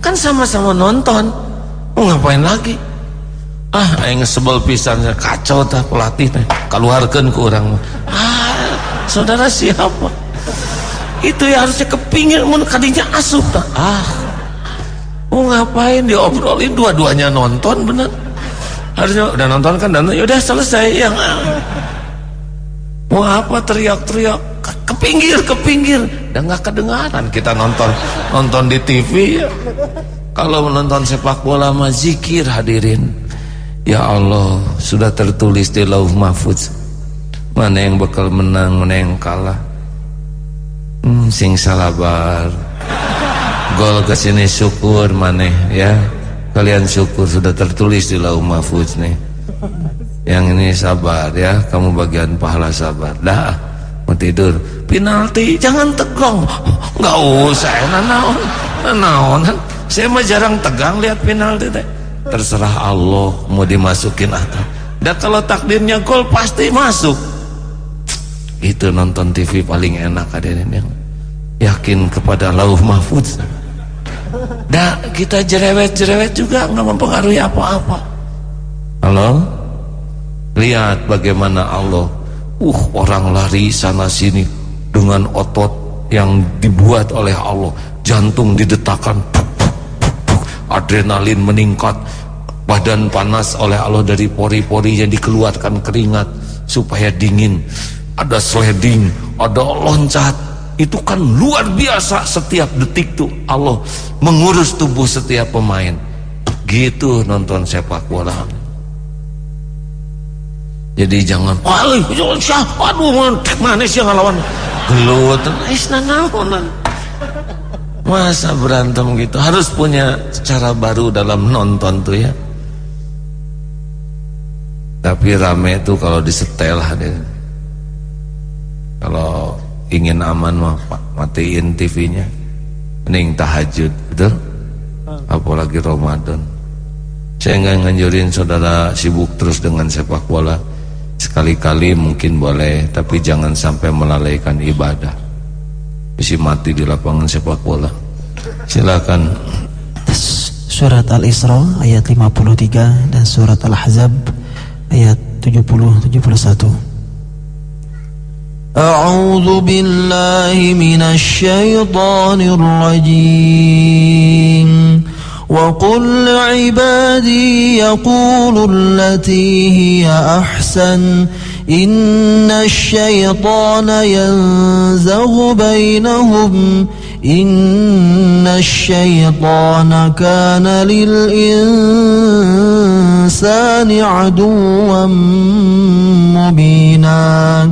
Kan sama-sama nonton. Mau ngapain lagi? Ah, aing sebel pisannya kacau tah pelatih teh. Keluarkan ke orang. Ah, saudara siapa? itu ya harusnya kepingin mun kadinya asup tak ah mau ngapain diobrolin dua-duanya nonton bener harusnya udah nonton kan dan ya udah selesai. Yang mau apa teriak-teriak? Ke pinggir ke pinggir. Dan nggak kedengaran kita nonton. Nonton di TV kalau menonton sepak bola mah zikir hadirin. Ya Allah sudah tertulis di lauh mahfuz mana yang bakal menang mana yang kalah. Hmm, sing salabar gol ke sini syukur maneh ya kalian syukur sudah tertulis di lau mahfuz nih Yang ini sabar ya, kamu bagian pahala sabar. Dah, mau tidur. Penalti, jangan tegang. Enggak usah, nanaon. Nanaon. Saya mah jarang tegang lihat penalti teh. Terserah Allah mau dimasukin atau. Dan kalau takdirnya gol pasti masuk. Itu nonton TV paling enak hadirin yang yakin kepada lauh mahfuz. Dah kita jerewet-jerewet juga nggak mempengaruhi apa-apa. Halo? Lihat bagaimana Allah. Uh, orang lari sana sini dengan otot yang dibuat oleh Allah. Jantung didetakkan, adrenalin meningkat, badan panas oleh Allah dari pori-pori yang dikeluarkan keringat supaya dingin. Ada sliding, ada loncat. Itu kan luar biasa setiap detik tuh Allah mengurus tubuh setiap pemain. Gitu nonton sepak bola. Jadi jangan, aduh, aduh, mana sih yang ngelawan? Gelut. Masa berantem gitu? Harus punya cara baru dalam nonton tuh ya. Tapi rame itu kalau disetel hadir. Kalau ingin aman mah matiin TV-nya. Mending tahajud, betul? Apalagi Ramadan. Saya nggak nganjurin saudara sibuk terus dengan sepak bola. Sekali-kali mungkin boleh Tapi jangan sampai melalaikan ibadah Bisa mati di lapangan sepak bola Silakan Surat Al-Isra ayat 53 Dan surat Al-Ahzab ayat 70-71 A'udhu billahi minasyaitanir rajim وقل لعبادي يقولوا التي هي أحسن. إن الشيطان ينزغ بينهم. إن الشيطان كان للإنسان عدوا مبينا.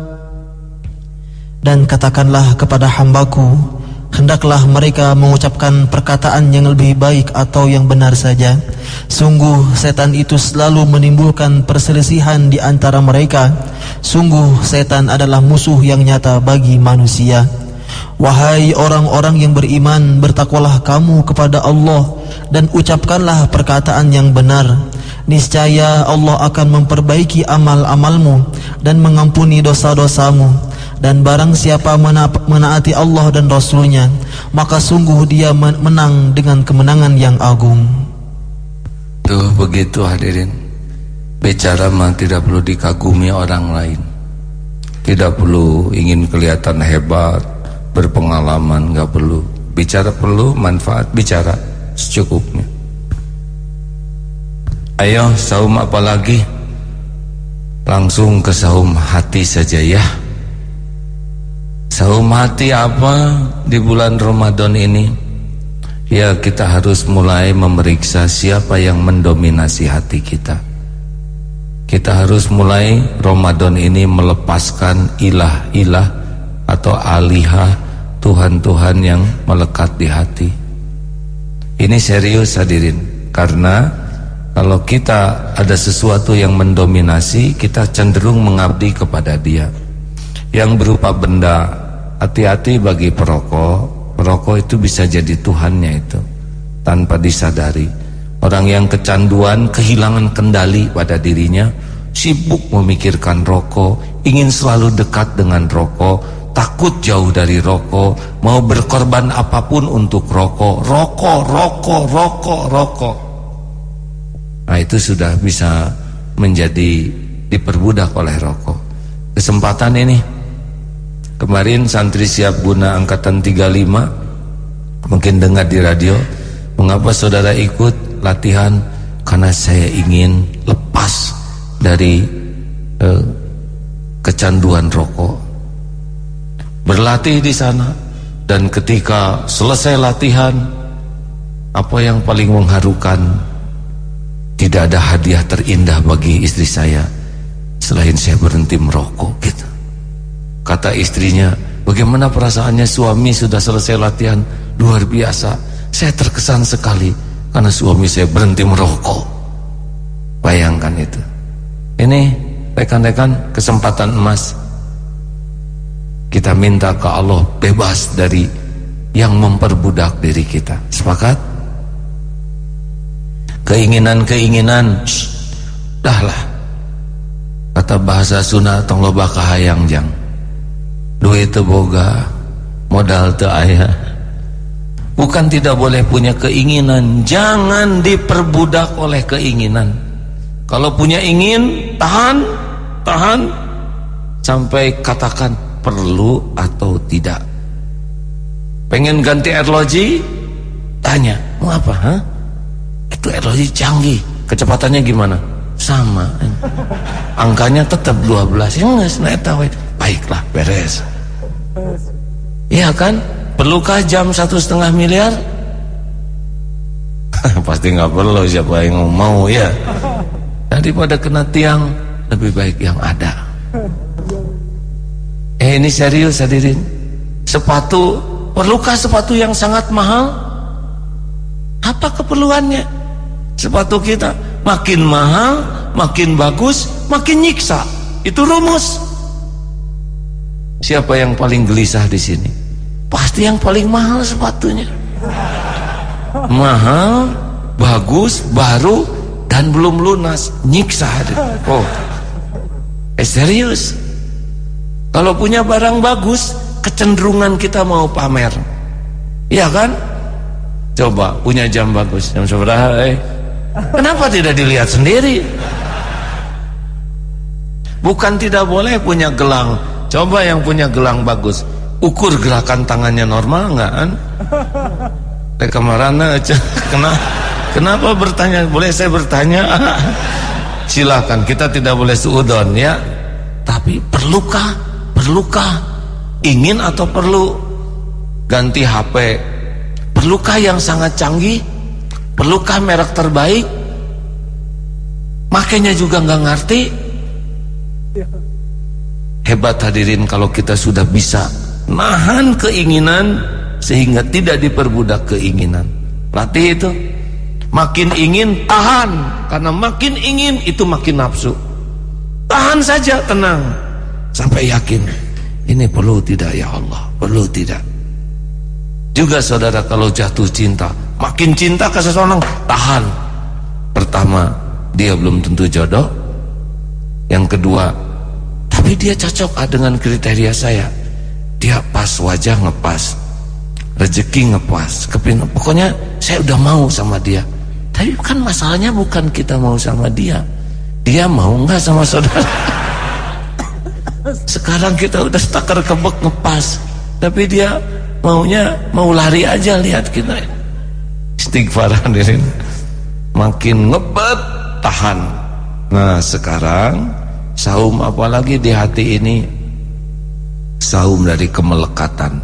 Dan katakanlah kepada hambaku Hendaklah mereka mengucapkan perkataan yang lebih baik atau yang benar saja. Sungguh setan itu selalu menimbulkan perselisihan di antara mereka. Sungguh setan adalah musuh yang nyata bagi manusia. Wahai orang-orang yang beriman Bertakwalah kamu kepada Allah Dan ucapkanlah perkataan yang benar. Niscaya Allah akan memperbaiki amal-amalmu Dan mengampuni dosa-dosamu dan barang siapa menaati Allah dan Rasulnya maka sungguh dia menang dengan kemenangan yang agung. Tuh begitu hadirin. Bicara mah tidak perlu dikagumi orang lain. Tidak perlu ingin kelihatan hebat berpengalaman nggak perlu. Bicara perlu manfaat bicara secukupnya. Ayo saum apa lagi? Langsung ke saum hati saja ya Saum hati apa di bulan Ramadan ini? Ya kita harus mulai memeriksa siapa yang mendominasi hati kita. Kita harus mulai Ramadan ini melepaskan ilah-ilah atau alihah Tuhan-Tuhan yang melekat di hati. Ini serius hadirin Karena kalau kita ada sesuatu yang mendominasi Kita cenderung mengabdi kepada dia. Yang berupa benda hati-hati bagi perokok. Perokok itu bisa jadi Tuhannya itu. Tanpa disadari. Orang yang kecanduan kehilangan kendali pada dirinya sibuk memikirkan rokok ingin selalu dekat dengan rokok takut jauh dari rokok mau berkorban apa pun untuk rokok rokok rokok rokok rokok. Nah itu sudah bisa menjadi diperbudak oleh rokok. Kesempatan ini Kemarin santri siap guna angkatan 35 Mungkin dengar di radio Mengapa saudara ikut latihan Karena saya ingin lepas dari eh, kecanduan rokok. Berlatih di sana dan ketika selesai latihan apa yang paling mengharukan tidak ada hadiah terindah bagi istri saya selain saya berhenti merokok gitu. Kata istrinya, bagaimana perasaannya suami sudah selesai latihan luar biasa. Saya terkesan sekali karena suami saya berhenti merokok. Bayangkan itu. Ini rekan-rekan kesempatan emas. Kita minta ke Allah bebas dari yang memperbudak diri kita. Sepakat? Keinginan-keinginan, dahlah. Kata bahasa Sunda tong loba jang. Duit boga, modal teu aya. Bukan tidak boleh punya keinginan, jangan diperbudak oleh keinginan. Kalau punya ingin, tahan, tahan sampai katakan perlu atau tidak. Pengen ganti air logi? Tanya, mau apa? Hah? Itu air logi canggih. Kecepatannya gimana? Sama. Angkanya tetap 12. Ya enggak, nah, Baiklah, beres. Iya kan? Perlukah jam satu setengah miliar? Pasti nggak perlu siapa yang mau ya daripada kena tiang lebih baik yang ada eh ini serius hadirin sepatu perlukah sepatu yang sangat mahal apa keperluannya sepatu kita makin mahal makin bagus makin nyiksa. Itu rumus. Siapa yang paling gelisah di sini? Pasti yang paling mahal sepatunya. Mahal bagus baru dan belum lunas. Nyiksa oh. Eh serius? Kalau punya barang bagus kecenderungan kita mau pamer. Iya kan? Coba punya jam bagus. Jam seberapa eh kenapa tidak dilihat sendiri bukan tidak boleh punya gelang coba yang punya gelang bagus ukur gerakan tangannya normal nggak kan kemarin kena Kenapa bertanya? Boleh saya bertanya? Silakan, kita tidak boleh suudon ya. Tapi perlukah? Perlukah? Ingin atau perlu ganti HP? Perlukah yang sangat canggih? Perlukah merek terbaik? Makanya juga nggak ngerti. Hebat hadirin kalau kita sudah bisa nahan keinginan sehingga tidak diperbudak keinginan. Latih itu. Makin ingin tahan Karena makin ingin itu makin nafsu Tahan saja tenang Sampai yakin Ini perlu tidak ya Allah Perlu tidak Juga saudara kalau jatuh cinta Makin cinta ke seseorang Tahan Pertama Dia belum tentu jodoh Yang kedua Tapi dia cocok dengan kriteria saya Dia pas wajah ngepas Rezeki ngepas Kepin, Pokoknya saya udah mau sama dia tapi kan masalahnya bukan kita mau sama dia. Dia mau nggak sama saudara? Sekarang kita udah stakar kebek ngepas. Tapi dia maunya mau lari aja lihat kita. Istighfar hadirin. Makin ngebet tahan. Nah sekarang saum apalagi di hati ini saum dari kemelekatan.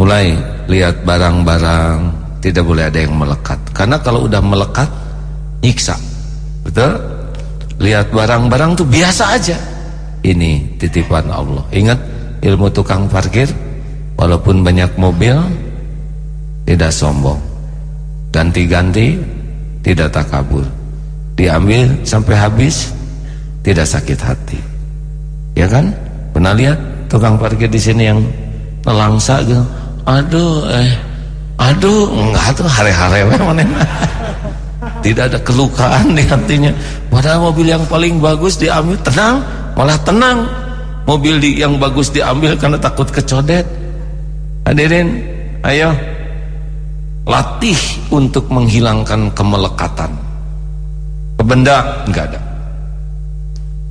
Mulai lihat barang-barang tidak boleh ada yang melekat. Karena kalau udah melekat, nyiksa. Betul? Lihat barang-barang tuh biasa aja. Ini titipan Allah. Ingat ilmu tukang parkir, walaupun banyak mobil, tidak sombong. Ganti-ganti, tidak takabur. Diambil sampai habis, tidak sakit hati. Ya kan? Pernah lihat tukang parkir di sini yang nelangsa gitu? Aduh, eh Aduh, enggak tuh hari-hari mana Tidak ada kelukaan di hatinya. Padahal mobil yang paling bagus diambil tenang, malah tenang. Mobil yang bagus diambil karena takut kecodet. Hadirin, ayo latih untuk menghilangkan kemelekatan. Ke benda enggak ada.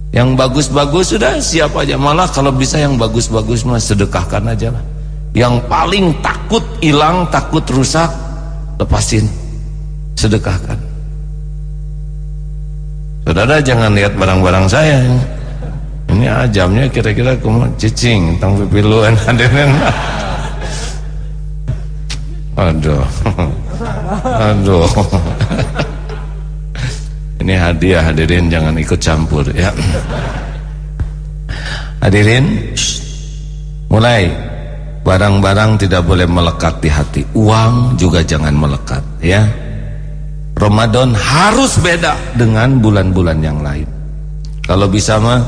Yang bagus-bagus sudah siap aja. Malah kalau bisa yang bagus-bagus mah sedekahkan aja lah yang paling takut hilang, takut rusak, lepasin, sedekahkan. Saudara jangan lihat barang-barang saya. Ini jamnya jamnya kira-kira cicing tang pipiluan hadirin aduh. Aduh. Ini hadiah hadirin jangan ikut campur ya. Hadirin mulai. Barang-barang tidak boleh melekat di hati. Uang juga jangan melekat ya. Ramadan harus beda dengan bulan-bulan yang lain. Kalau bisa mah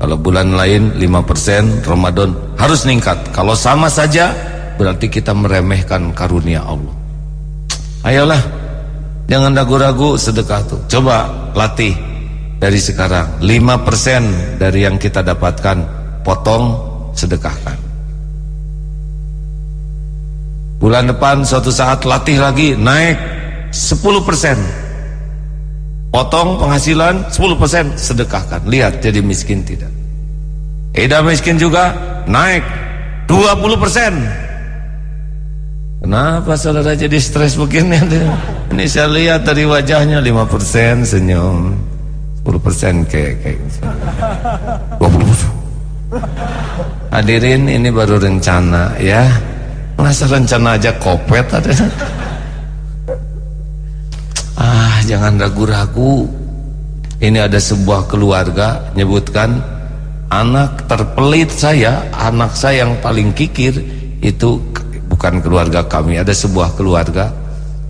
kalau bulan lain 5% Ramadan harus meningkat. Kalau sama saja berarti kita meremehkan karunia Allah. Ayolah, jangan ragu-ragu sedekah tuh. Coba latih dari sekarang. 5% dari yang kita dapatkan potong sedekahkan. Bulan depan suatu saat latih lagi naik 10% potong penghasilan 10% sedekahkan lihat jadi miskin tidak Eda miskin juga naik 20% kenapa saudara jadi stres begini? Ini saya lihat dari wajahnya 5% senyum 10% kayak kayak 20% hadirin ini baru rencana ya. Masa rencana aja kopet ada. Ah, jangan ragu-ragu. Ini ada sebuah keluarga nyebutkan anak terpelit saya, anak saya yang paling kikir itu bukan keluarga kami, ada sebuah keluarga.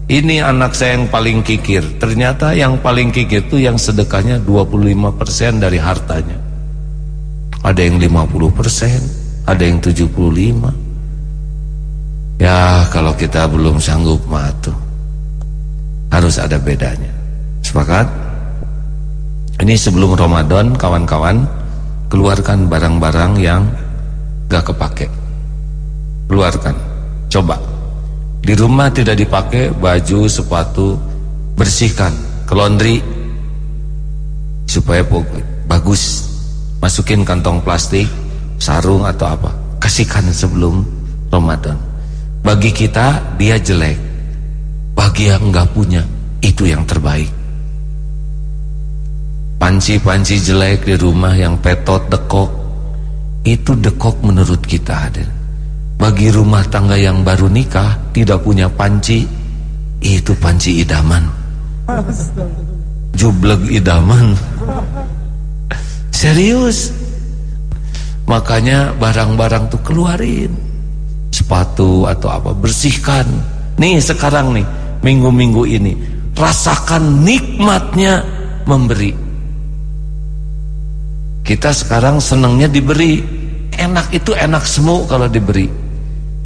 Ini anak saya yang paling kikir. Ternyata yang paling kikir itu yang sedekahnya 25% dari hartanya. Ada yang 50%, ada yang 75. Ya, kalau kita belum sanggup mah tuh harus ada bedanya sepakat ini sebelum Ramadan kawan-kawan keluarkan barang-barang yang gak kepake keluarkan coba. Di rumah tidak dipakai baju sepatu bersihkan. Ke laundry. Supaya bagus. Masukin kantong plastik sarung atau apa. Kasihkan sebelum Ramadan. Bagi kita dia jelek. Bagi yang enggak punya, itu yang terbaik. Panci-panci jelek di rumah yang petot dekok, itu dekok menurut kita hadir. Bagi rumah tangga yang baru nikah, tidak punya panci, itu panci idaman. Jubleg idaman. Serius. Makanya barang-barang tuh keluarin. Sepatu atau apa, bersihkan. Nih sekarang nih, minggu-minggu ini rasakan nikmatnya memberi kita sekarang senangnya diberi enak itu enak semua kalau diberi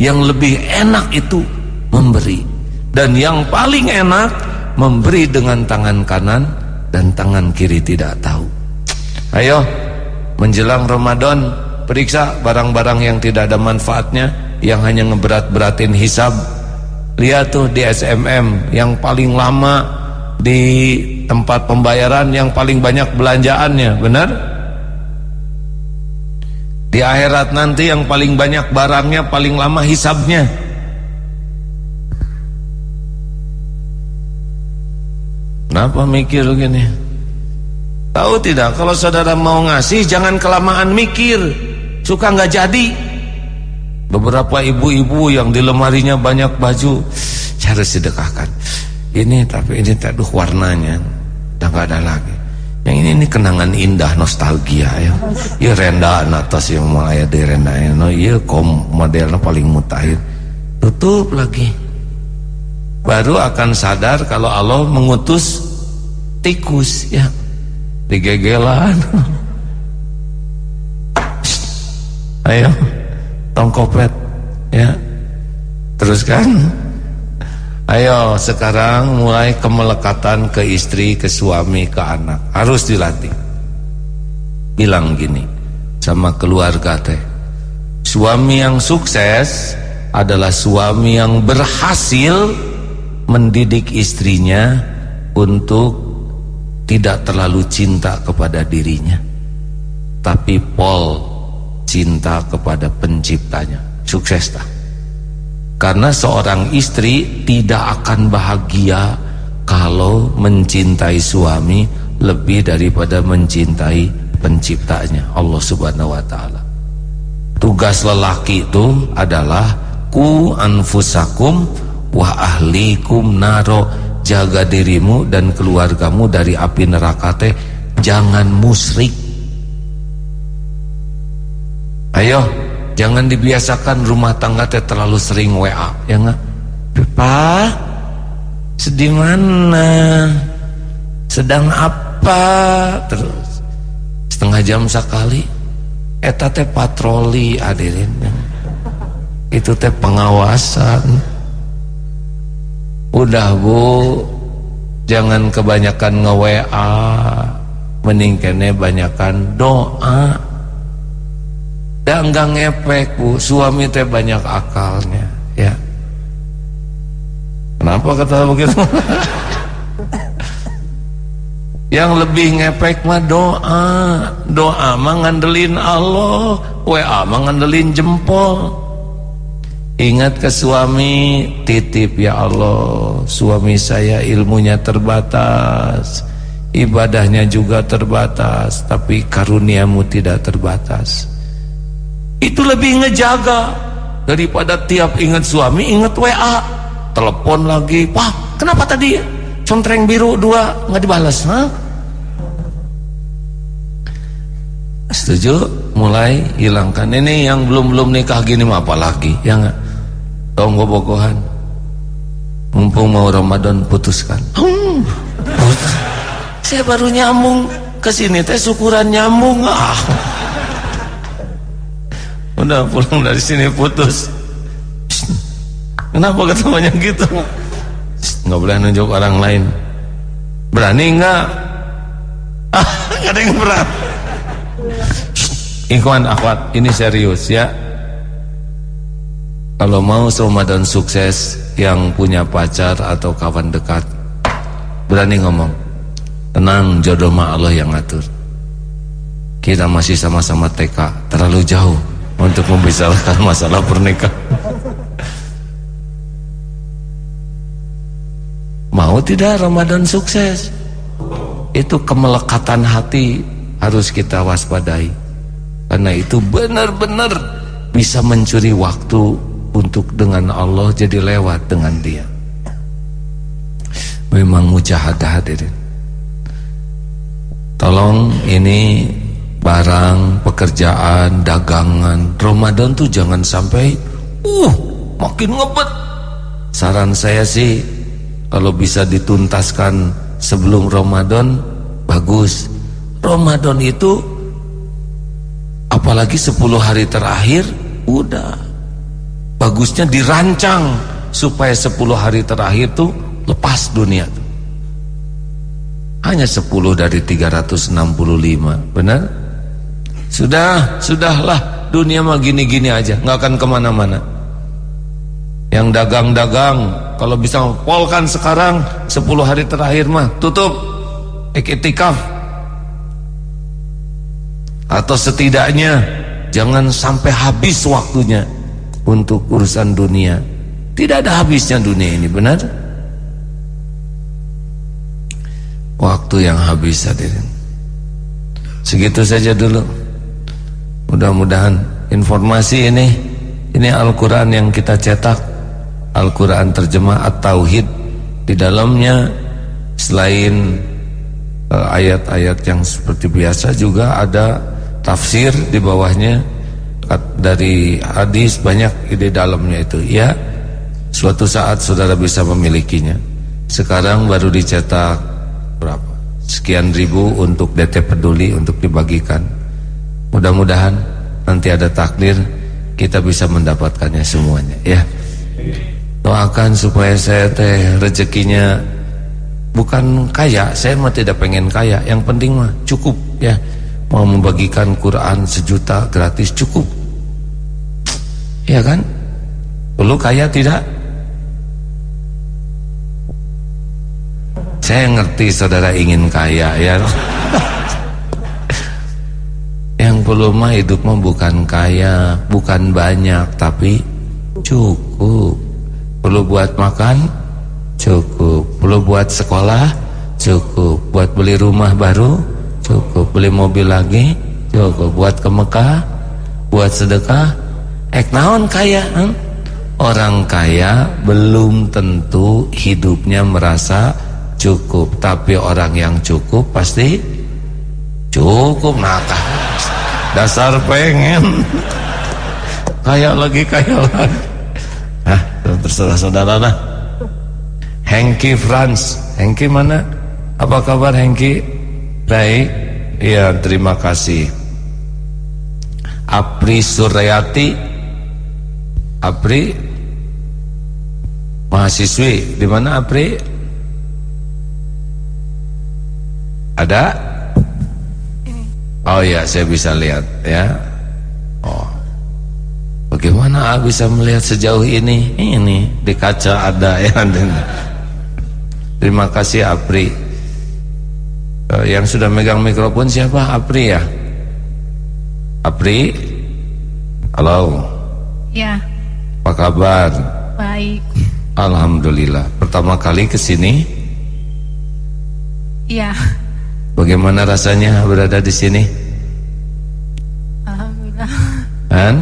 yang lebih enak itu memberi. Dan yang paling enak memberi dengan tangan kanan dan tangan kiri tidak tahu. Ayo menjelang Ramadan periksa barang-barang yang tidak ada manfaatnya yang hanya ngeberat-beratin hisab. Lihat tuh di SMM yang paling lama di tempat pembayaran yang paling banyak belanjaannya benar di akhirat nanti yang paling banyak barangnya paling lama hisabnya. Kenapa mikir begini? Tahu tidak kalau saudara mau ngasih jangan kelamaan mikir. Suka nggak jadi? Beberapa ibu-ibu yang di lemarinya banyak baju Cara sedekahkan. Ini tapi ini tak ada warnanya. Dah gak ada lagi Yang ini ini kenangan indah nostalgia ya. Ya renda atas yang mulai di renda no, Ya kom modelnya paling mutahin Tutup lagi. Baru akan sadar kalau Allah mengutus tikus ya. Digegelan. Ayo tongkopet ya. Teruskan ayo sekarang mulai kemelekatan ke istri ke suami ke anak. Harus dilatih. Bilang gini sama keluarga teh. Suami yang sukses adalah suami yang berhasil mendidik istrinya untuk tidak terlalu cinta kepada dirinya tapi Paul cinta kepada penciptanya. Sukses tak karena seorang istri tidak akan bahagia kalau mencintai suami lebih daripada mencintai penciptanya Allah subhanahu wa ta'ala. Tugas lelaki itu adalah ku anfusakum wa ahlikum naro jaga dirimu dan keluargamu dari api neraka teh jangan musrik ayo jangan dibiasakan rumah tangga teh terlalu sering WA ya enggak Pak sedih mana? Sedang apa? Terus setengah jam sekali. Eta teh patroli hadirin. Itu teh pengawasan. Udah bu. Jangan kebanyakan nge-WA mending kene banyakan doa dan enggak ngepek bu. Suami teh banyak akalnya ya. Kenapa kata begitu? Yang lebih ngepek mah doa. Doa mah ngandelin Allah WA mah ngandelin jempol. Ingat ke suami titip ya Allah suami saya ilmunya terbatas ibadahnya juga terbatas tapi karuniamu tidak terbatas itu lebih ngejaga. Daripada tiap ingat suami ingat WA telepon lagi. Wah kenapa tadi contreng biru dua nggak dibalas ha? setuju? Mulai hilangkan. Ini yang belum belum nikah gini mah apalagi yang tonggo bogohan. Mumpung mau Ramadan putuskan. Hmm. saya baru nyambung ke sini teh syukuran nyambung. Ah udah pulang dari sini putus. Kenapa ketemunya gitu? Nggak boleh nunjuk orang lain. Berani nggak? Ah nggak ada yang berat ikhwan akhwat ini serius ya. Kalau mau Ramadan sukses yang punya pacar atau kawan dekat berani ngomong. Tenang jodoh ma Allah yang ngatur. Kita masih sama-sama TK terlalu jauh untuk membicarakan masalah pernikahan Mau tidak Ramadan sukses? Itu kemelekatan hati harus kita waspadai. Karena itu benar-benar bisa mencuri waktu untuk dengan Allah jadi lewat dengan dia. Memang mujahadah hadirin. Tolong ini barang, pekerjaan, dagangan, Ramadan tuh jangan sampai uh makin ngebet. Saran saya sih kalau bisa dituntaskan sebelum Ramadan bagus. Ramadan itu apalagi 10 hari terakhir udah. Bagusnya dirancang supaya 10 hari terakhir tuh lepas dunia hanya 10 dari 365 benar sudah sudahlah. Dunia mah gini-gini aja. Nggak akan ke mana-mana. Yang dagang-dagang kalau bisa polkan sekarang 10 hari terakhir mah tutup. Iktikaf atau setidaknya jangan sampai habis waktunya untuk urusan dunia. Tidak ada habisnya dunia ini benar? Waktu yang habis hadirin. Segitu saja dulu mudah-mudahan informasi ini ini Al-Quran yang kita cetak Al-Quran terjemah At-Tauhid di dalamnya selain eh, ayat-ayat yang seperti biasa juga ada tafsir di bawahnya dari hadis banyak di dalamnya itu. Ya suatu saat saudara bisa memilikinya. Sekarang baru dicetak berapa? Sekian ribu untuk DT peduli untuk dibagikan mudah-mudahan nanti ada takdir kita bisa mendapatkannya semuanya ya. Doakan supaya saya teh rezekinya bukan kaya saya mah tidak pengen kaya yang penting mah cukup ya. Mau membagikan Quran sejuta gratis cukup. Ya kan? Perlu kaya tidak? Saya ngerti saudara ingin kaya ya yang perlu mah hidup mah bukan kaya bukan banyak tapi cukup Perlu buat makan? Cukup. Perlu buat sekolah? Cukup. Buat beli rumah baru? cukup beli mobil lagi cukup buat ke Mekah buat sedekah ek naon kaya hmm? orang kaya belum tentu hidupnya merasa cukup tapi orang yang cukup pasti cukup nakah dasar pengen. Kaya lagi kaya lagi. Ah terserah saudara lah Hengki Franz. Hengki mana? Apa kabar Hengki baik. Iya terima kasih. Apri Suryati. Apri? Mahasiswi. Di mana Apri? Ada? Oh ya, saya bisa lihat ya. Oh. Bagaimana A bisa melihat sejauh ini? Ini di kaca ada ya. Terima kasih Apri. Uh, yang sudah megang mikrofon siapa? Apri ya? Apri? Halo. Ya. Apa kabar? Baik. Alhamdulillah. Pertama kali ke sini? Iya. Bagaimana rasanya berada di sini? Alhamdulillah. Han?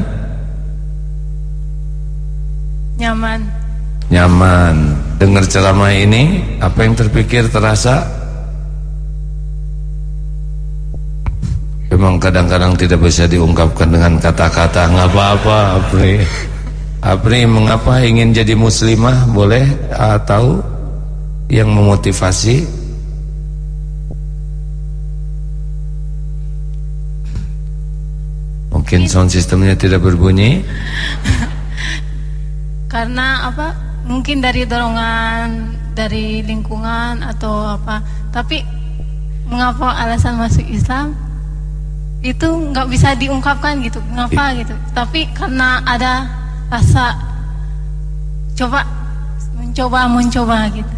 Nyaman. Nyaman. Dengar ceramah ini, apa yang terpikir terasa? Memang kadang-kadang tidak bisa diungkapkan dengan kata-kata. Nggak apa-apa, Apri. Apri, mengapa ingin jadi muslimah? Boleh atau yang memotivasi? Mungkin sound sistemnya tidak berbunyi Karena apa? Mungkin dari dorongan dari lingkungan atau apa. Tapi mengapa alasan masuk Islam itu nggak bisa diungkapkan gitu. Mengapa gitu? Tapi karena ada rasa coba mencoba mencoba gitu.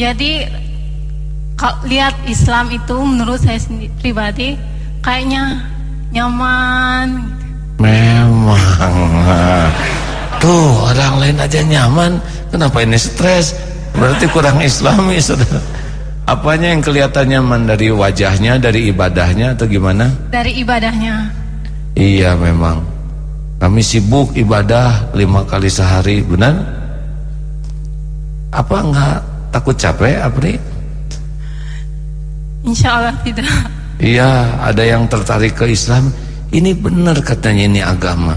Jadi kalau lihat Islam itu menurut saya sendiri pribadi kayaknya nyaman. Memang. Tuh orang lain aja nyaman. Kenapa ini stres? Berarti kurang islami saudara. Apanya yang kelihatan nyaman? Dari wajahnya, dari ibadahnya Atau gimana? dari ibadahnya. Iya memang. Kami sibuk ibadah Lima kali sehari Benar? Apa enggak takut capek Apri? Insya Allah tidak Iya, ada yang tertarik ke Islam. Ini benar katanya ini agama.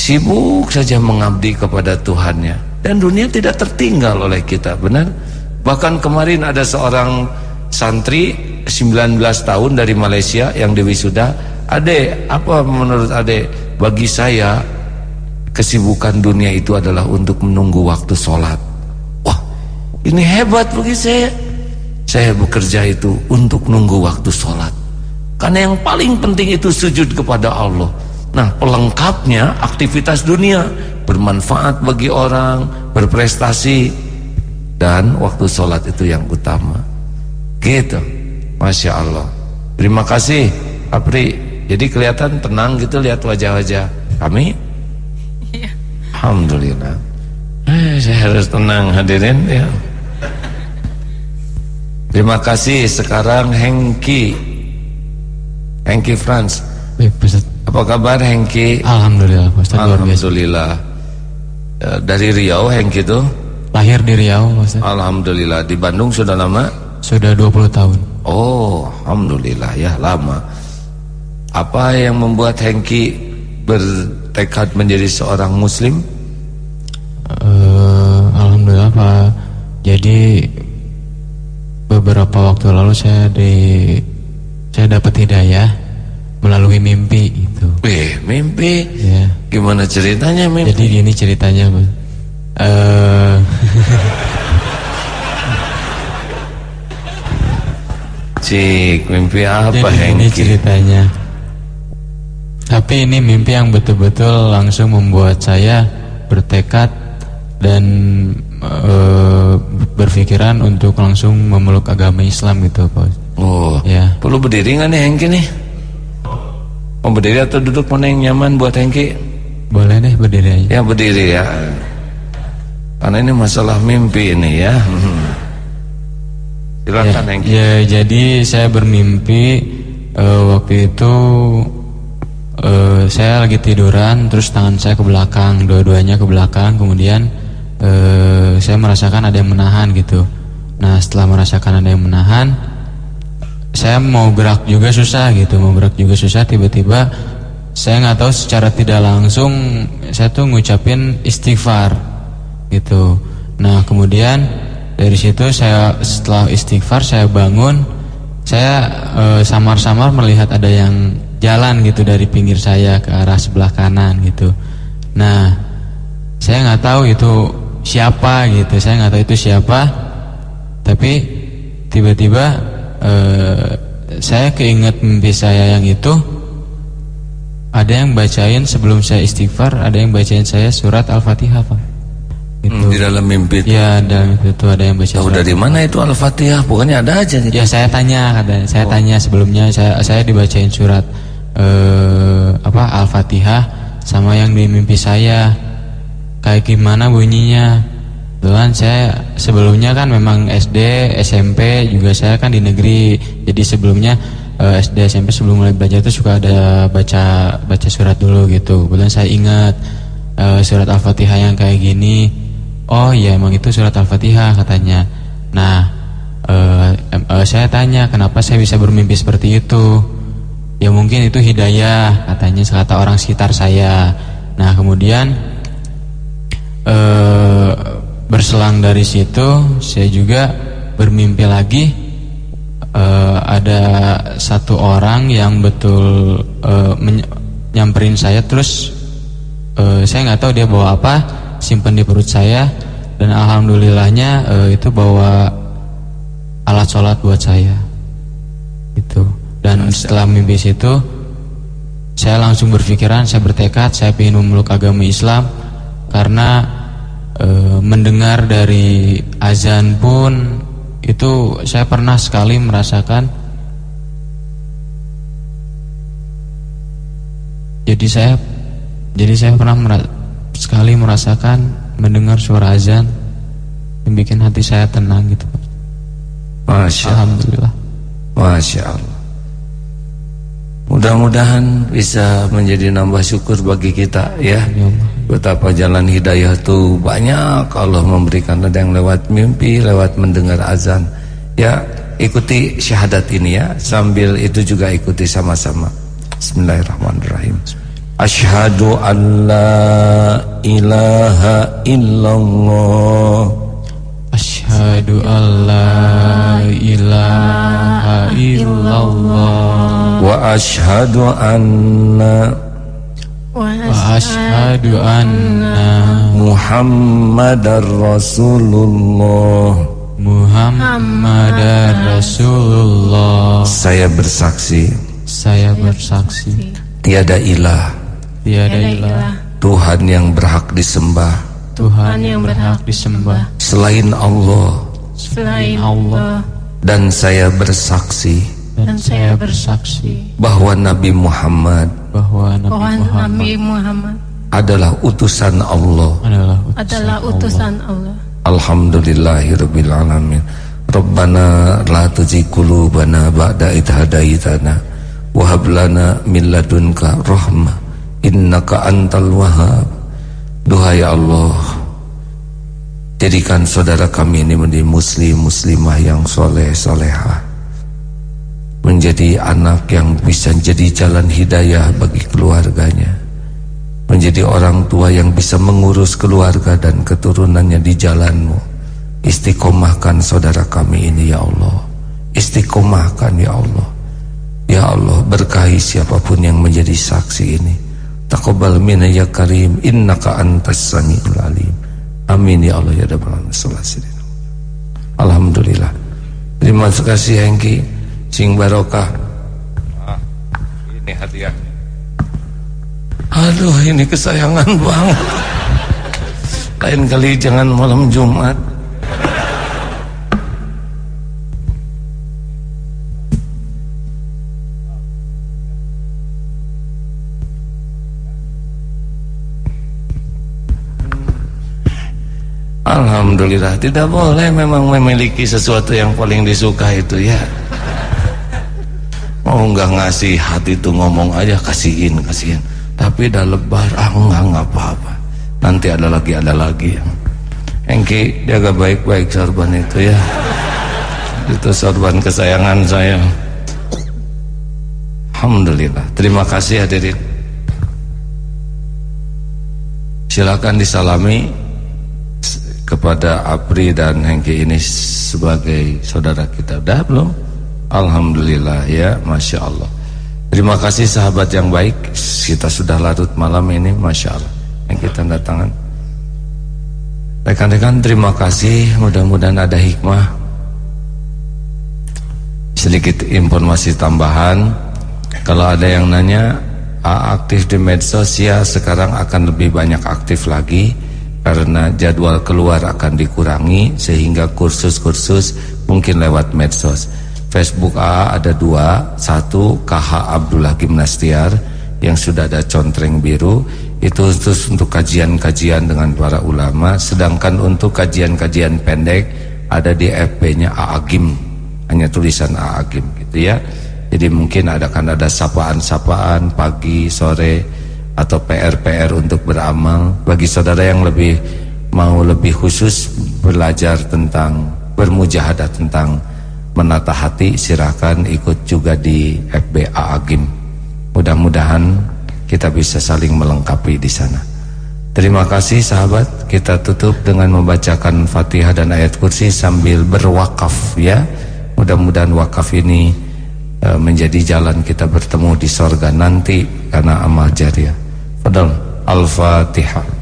Sibuk saja mengabdi kepada Tuhannya. Dan dunia tidak tertinggal oleh kita, benar? Bahkan kemarin ada seorang santri 19 tahun dari Malaysia yang diwisuda. Ade, apa menurut Ade? Bagi saya, kesibukan dunia itu adalah untuk menunggu waktu sholat. Wah, ini hebat bagi saya. Saya bekerja itu untuk nunggu waktu sholat. Karena yang paling penting itu sujud kepada Allah. Nah pelengkapnya aktivitas dunia. Bermanfaat bagi orang Berprestasi. Dan waktu sholat itu yang utama. Gitu. Masya Allah. Terima kasih Apri Jadi kelihatan tenang gitu lihat wajah-wajah kami? Iya. Alhamdulillah. Eh, Saya harus tenang hadirin ya Terima kasih sekarang Hengki Hengki Franz Baik, Ustaz. Apa kabar Hengki? Alhamdulillah, Ustaz. Alhamdulillah Eh, Dari Riau Hengki itu? Lahir di Riau, Ustaz. Alhamdulillah Di Bandung sudah lama? Sudah 20 tahun. Oh Alhamdulillah ya lama Apa yang membuat Hengki bertekad menjadi seorang muslim? Eh, alhamdulillah, Pak. Jadi beberapa waktu lalu saya di saya dapat hidayah melalui mimpi itu. Eh mimpi Ya. Gimana ceritanya mimpi? Jadi gini ceritanya, Mas. Eh Cik mimpi apa Jadi ini Hengki? ceritanya. Tapi ini mimpi yang betul-betul langsung membuat saya bertekad dan eh, berpikiran untuk langsung memeluk agama Islam gitu, Pak. Oh Ya. Perlu berdiri nggak nih Hengki nih? Mau berdiri atau duduk mana yang nyaman buat Hengki? Boleh deh berdiri aja. Ya berdiri ya Karena ini masalah mimpi ini ya Silakan ya, Hengki. ya, jadi saya bermimpi eh, waktu itu eh, saya lagi tiduran, terus tangan saya ke belakang, dua-duanya ke belakang, kemudian eh, saya merasakan ada yang menahan gitu. Nah setelah merasakan ada yang menahan, saya mau gerak juga susah gitu, mau gerak juga susah. Tiba-tiba saya nggak tahu secara tidak langsung saya tuh ngucapin istighfar gitu. Nah kemudian dari situ saya setelah istighfar saya bangun, saya eh, samar-samar melihat ada yang jalan gitu dari pinggir saya ke arah sebelah kanan gitu. Nah saya nggak tahu itu siapa gitu, saya nggak tahu itu siapa, tapi tiba-tiba eh, saya keinget mimpi saya yang itu ada yang bacain sebelum saya istighfar, ada yang bacain saya surat al-fatihah pak. Gitu. Hmm, di dalam mimpi itu. Ya dalam itu ada yang baca Tahu dari mana itu Al-Fatihah? Pokoknya ada aja gitu. Ya saya tanya katanya, saya tanya sebelumnya saya saya dibacain surat eh apa Al-Fatihah sama yang di mimpi saya. Kayak gimana bunyinya? Kebetulan saya sebelumnya kan memang SD, SMP juga saya kan di negeri. Jadi sebelumnya eh, SD, SMP sebelum mulai belajar itu suka ada baca baca surat dulu gitu. Kebetulan saya ingat eh, surat Al-Fatihah yang kayak gini. Oh iya emang itu surat Al-Fatihah katanya. Nah, eh, saya tanya kenapa saya bisa bermimpi seperti itu. Ya mungkin itu hidayah katanya kata orang sekitar saya. Nah kemudian eh, berselang dari situ saya juga bermimpi lagi eh, ada satu orang yang betul menye- nyamperin saya terus eh, saya nggak tahu dia bawa apa simpen di perut saya dan alhamdulillahnya eh, itu bawa alat sholat buat saya itu dan setelah mimpi situ saya langsung berpikiran saya bertekad saya ingin memeluk agama Islam karena eh, mendengar dari azan pun itu saya pernah sekali merasakan jadi saya jadi saya pernah mera- sekali merasakan mendengar suara azan yang bikin hati saya tenang gitu Pak. Masya. Alhamdulillah Masya Allah. Mudah-mudahan bisa menjadi nambah syukur bagi kita ya. Ya Allah. Betapa jalan hidayah itu banyak Allah memberikan ada yang lewat mimpi, lewat mendengar azan. Ya, ikuti syahadat ini ya, sambil itu juga ikuti sama-sama. Bismillahirrahmanirrahim. Asyhadu an la ilaha illallah Asyhadu an la ilaha illallah wa asyhadu anna wa asyhadu anna Muhammadar Rasulullah. Muhammadar Rasulullah Saya bersaksi. Saya bersaksi. Tiada ilah. Tiada ilah. Tuhan yang berhak disembah. Tuhan yang berhak disembah. Selain Allah. Selain Allah. Allah. Dan saya bersaksi Dan saya bersaksi bahwa Nabi Muhammad bahwa Nabi Muhammad Nabi Muhammad adalah utusan Allah. adalah adalah utusan Allah. Alhamdulillahirabbil alamin. Rabbana la tuzigh qulubana ba'da idh hadaitana wa hab lana min ladunka rahmah innaka antal wahhab. Duhai Allah, jadikan saudara kami ini menjadi muslim muslimah yang soleh solehah. Menjadi anak yang bisa jadi jalan hidayah bagi keluarganya menjadi orang tua yang bisa mengurus keluarga dan keturunannya di jalanmu. Istiqomahkan saudara kami ini ya Allah. Istiqomahkan ya Allah. Ya Allah berkahi siapa pun yang menjadi saksi ini. Taqabbal minna ya karim. Innaka antas samiul alim. Amin ya Allah ya rabbal alamin. Alhamdulillah. Terima kasih Hengki sing barokah. Ah, ini hadiahnya Aduh ini kesayangan banget. Lain kali jangan malam Jumat. Alhamdulillah tidak boleh memang memiliki sesuatu yang paling disuka itu ya mau nggak ngasih hati itu ngomong aja kasihin kasihin. Tapi dah lebar ah enggak enggak apa-apa. Nanti ada lagi ada lagi. Engki jaga baik-baik sorban itu ya. Itu sorban kesayangan saya. Alhamdulillah. Terima kasih hadirin. Silakan disalami kepada Apri dan Hengki ini sebagai saudara kita. Dah belum? Alhamdulillah ya, Masya Allah. Terima kasih sahabat yang baik. Kita sudah larut malam ini, Masya Allah. Yang kita tangan. Rekan-rekan terima kasih. Mudah-mudahan ada hikmah. Sedikit informasi tambahan. Kalau ada yang nanya, aktif di medsos ya sekarang akan lebih banyak aktif lagi karena jadwal keluar akan dikurangi sehingga kursus-kursus mungkin lewat medsos. Facebook A ada dua, satu KH Abdullah Gimnastiar yang sudah ada contreng biru. Itu khusus untuk kajian-kajian dengan para ulama, sedangkan untuk kajian-kajian pendek ada di FB-nya Aagim, hanya tulisan Aagim gitu ya. Jadi mungkin ada kan ada sapaan-sapaan pagi, sore atau PR-PR untuk beramal. Bagi saudara yang lebih mau lebih khusus belajar tentang bermujahadah tentang menata hati silakan ikut juga di FBA Agim. Mudah-mudahan kita bisa saling melengkapi di sana. Terima kasih sahabat, kita tutup dengan membacakan Fatihah dan ayat kursi sambil berwakaf ya. Mudah-mudahan wakaf ini e, menjadi jalan kita bertemu di sorga nanti karena amal jariah. Fadal, Al-Fatihah.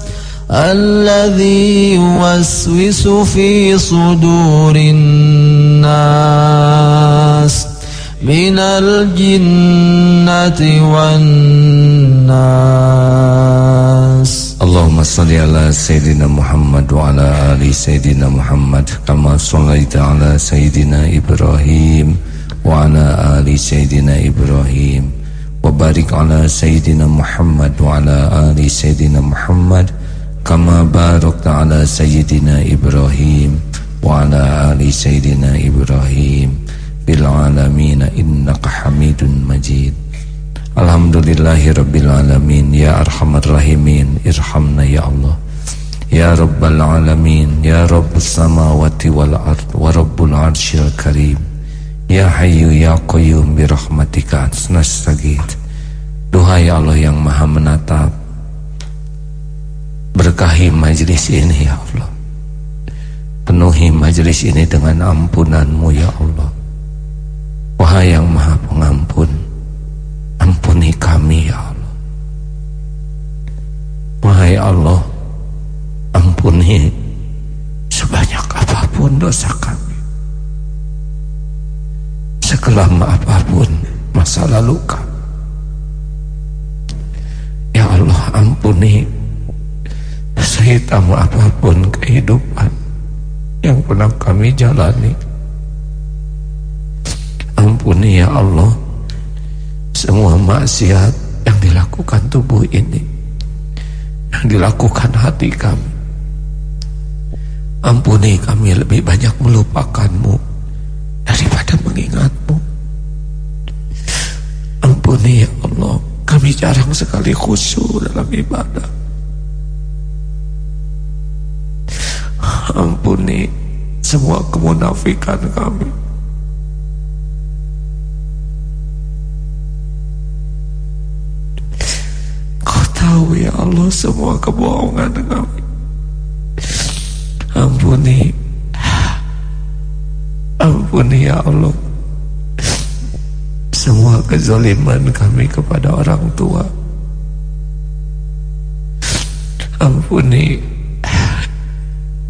الذي يوسوس في صدور الناس من الجنة والناس. اللهم صل على سيدنا محمد وعلى آل سيدنا محمد كما صليت على سيدنا إبراهيم وعلى آل سيدنا إبراهيم وبارك على سيدنا محمد وعلى آل سيدنا محمد كما باركت على سيدنا إبراهيم وعلى آل سيدنا إبراهيم بالعالمين إنك حميد مجيد Alhamdulillahi Rabbil Alamin Ya Arhamar Rahimin Irhamna Ya Allah Ya Rabbal Alamin Ya Rabbus Samawati wal Ard Wa Rabbul Arshil Karim Ya Hayyu Ya Qayyum Birahmatika Nastagid Duhai Allah yang maha menatap Berkahi majlis ini ya Allah. Penuhi majlis ini dengan ampunanmu ya Allah. Wahai yang maha pengampun Ampuni kami ya Allah. Wahai Allah Ampuni Sebanyak apa pun dosa kami. Sekelam apa pun masa lalu kami. Ya Allah ampuni sehitam apa pun kehidupan yang pernah kami jalani. Ampuni ya Allah semua maksiat yang dilakukan tubuh ini, yang dilakukan hati kami. Ampuni kami lebih banyak melupakanmu daripada mengingatmu ampuni ya Allah kami jarang sekali khusyuk dalam ibadah ampuni semua kemunafikan kami. Kau tahu ya Allah semua kebohongan kami. Ampuni. Ampuni ya Allah Semua kezaliman kami kepada orang tua. Ampuni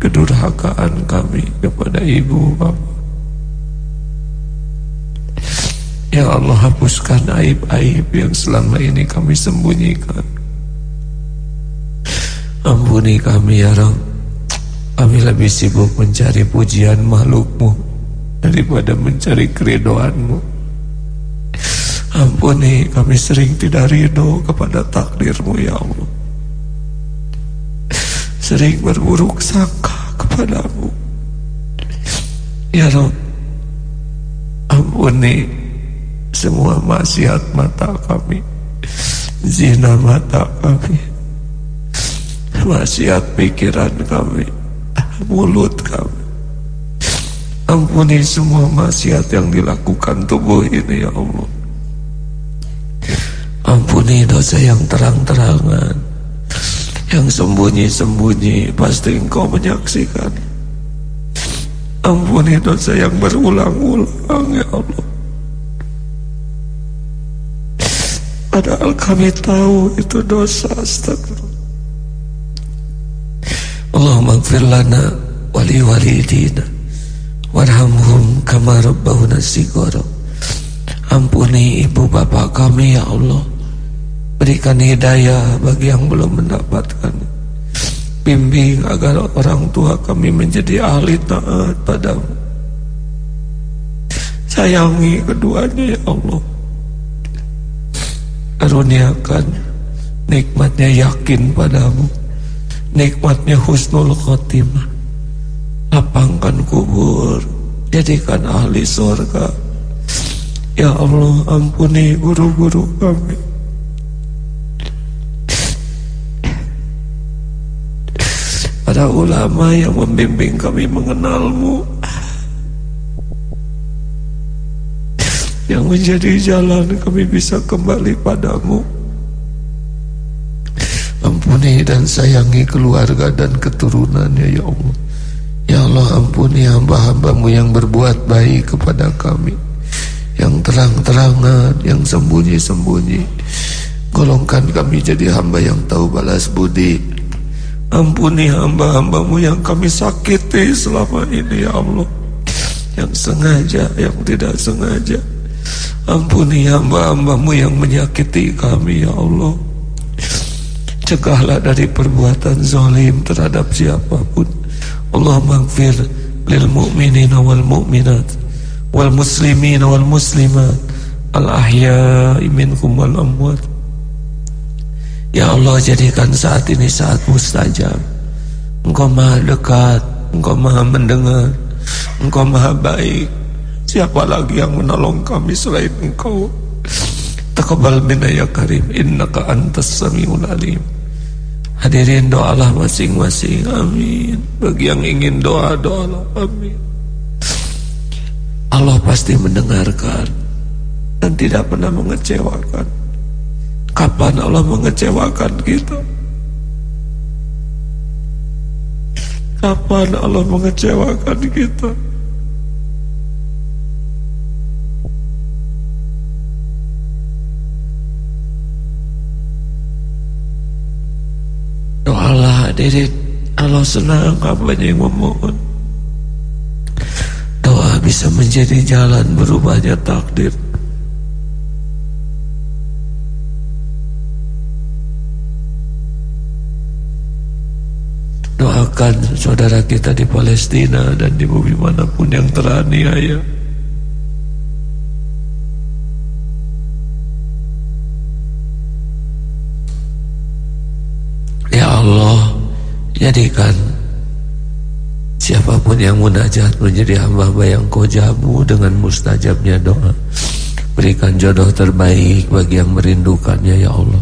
Kedurhakaan kami kepada ibu bapak. Ya Allah hapuskan aib-aib yang selama ini kami sembunyikan. Ampuni kami ya Rabb Kami lebih sibuk mencari pujian makhlukmu daripada mencari keridoanmu. Ampuni kami sering tidak ridho kepada takdirmu ya Allah sering berburuk sangka kepadamu. Ya Allah ampuni semua maksiat mata kami zina mata kami maksiat pikiran kami mulut kami. Ampuni semua maksiat yang dilakukan tubuh ini ya Allah. Ampuni dosa yang terang-terangan Yang sembunyi-sembunyi Pasti engkau menyaksikan. Ampuni dosa yang berulang-ulang ya Allah. Padahal kami tahu itu dosa Astagfirullah. Allahumma gfir lana wali walidina. Warhamhum kama rabbahuna Ampuni ibu bapak kami ya Allah Berikan hidayah bagi yang belum mendapatkan. Bimbing agar orang tua kami menjadi ahli taat padamu. Sayangi keduanya ya Allah. Karuniakan nikmatnya yakin padamu. Nikmatnya husnul khotimah lapangkan kubur jadikan ahli surga ya Allah ampuni guru-guru kami para ulama yang membimbing kami mengenalmu. Yang menjadi jalan kami bisa kembali padamu. Ampuni dan sayangi keluarga dan keturunannya ya Allah. Ya Allah ampuni hamba-hambamu yang berbuat baik kepada kami. Yang terang-terangan yang sembunyi-sembunyi. Golongkan kami jadi hamba yang tahu balas budi Ampuni hamba-hambamu yang kami sakiti selama ini ya Allah. Yang sengaja, yang tidak sengaja. Ampuni hamba-hambamu yang menyakiti kami ya Allah. Cegahlah dari perbuatan zalim terhadap siapa pun. Allah maghfir lil mu'minina wal mu'minat Wal muslimina wal muslimat. Al ahya'i minkum wal amwat Ya Allah jadikan saat ini saat mustajab. Engkau maha dekat Engkau maha mendengar Engkau maha baik. Siapa lagi yang menolong kami selain engkau? Takabal minna ya karim Innaka antas samiul alim. Hadirin doalah masing-masing Amin. Bagi yang ingin doa doalah Amin. Allah pasti mendengarkan Dan tidak pernah mengecewakan Kapan Allah mengecewakan kita? Kapan Allah mengecewakan kita? Doalah hadirin Allah senang hambanya yang memohon Doa bisa menjadi jalan berubahnya takdir Doakan saudara kita di Palestina dan di bumi mana pun yang teraniaya. Ya Allah, jadikan siapa pun yang munajat menjadi hamba-hamba yang kau jamu dengan mustajabnya doa. Berikan jodoh terbaik bagi yang merindukannya ya Allah.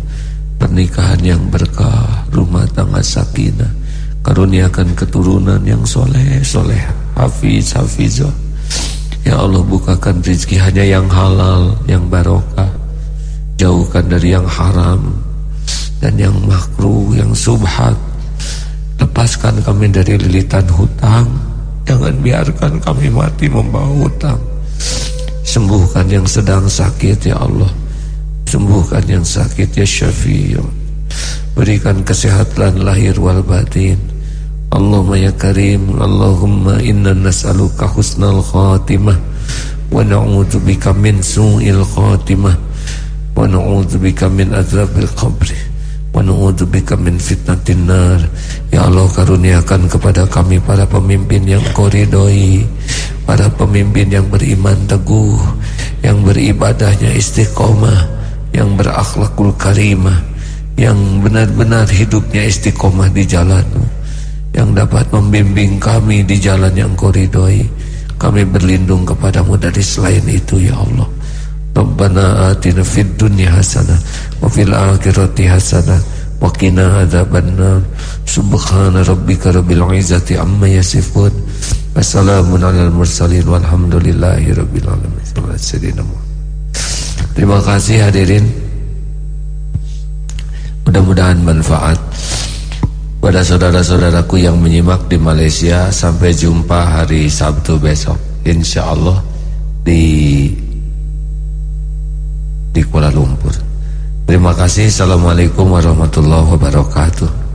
Pernikahan yang berkah, rumah tangga sakinah Karuniakan keturunan yang soleh, soleh, hafiz, hafizah. Ya Allah bukakan rezeki hanya yang halal, yang barokah. Jauhkan dari yang haram dan yang makruh, yang subhat. Lepaskan kami dari lilitan hutang. Jangan biarkan kami mati membawa hutang. Sembuhkan yang sedang sakit ya Allah. Sembuhkan yang sakit ya Syafi'i. Berikan kesehatan lahir wal batin Allahumma ya karim Allahumma inna nas'aluka husnal khatimah Wa na'udzubika min su'il khatimah Wa na'udzubika min azabil qabri Wa na'udzubika min fitnatin nar. Ya Allah karuniakan kepada kami para pemimpin yang koridoi Para pemimpin yang beriman teguh Yang beribadahnya istiqomah Yang berakhlakul karimah Yang benar-benar hidupnya istiqomah di jalanmu yang dapat membimbing kami di jalan yang koridoi kami berlindung kepadamu dari selain itu ya Allah. Rabbana atina fid dunya hasanah wa fil akhirati hasanah wa qina adzabannar. Subhana rabbika rabbil izzati amma yasifun. Wassalamun alal mursalin walhamdulillahi rabbil alamin. Terima kasih hadirin. Mudah-mudahan manfaat pada saudara-saudaraku yang menyimak di Malaysia sampai jumpa hari Sabtu besok. Insya Allah di di Kuala Lumpur. Terima kasih. Assalamualaikum warahmatullahi wabarakatuh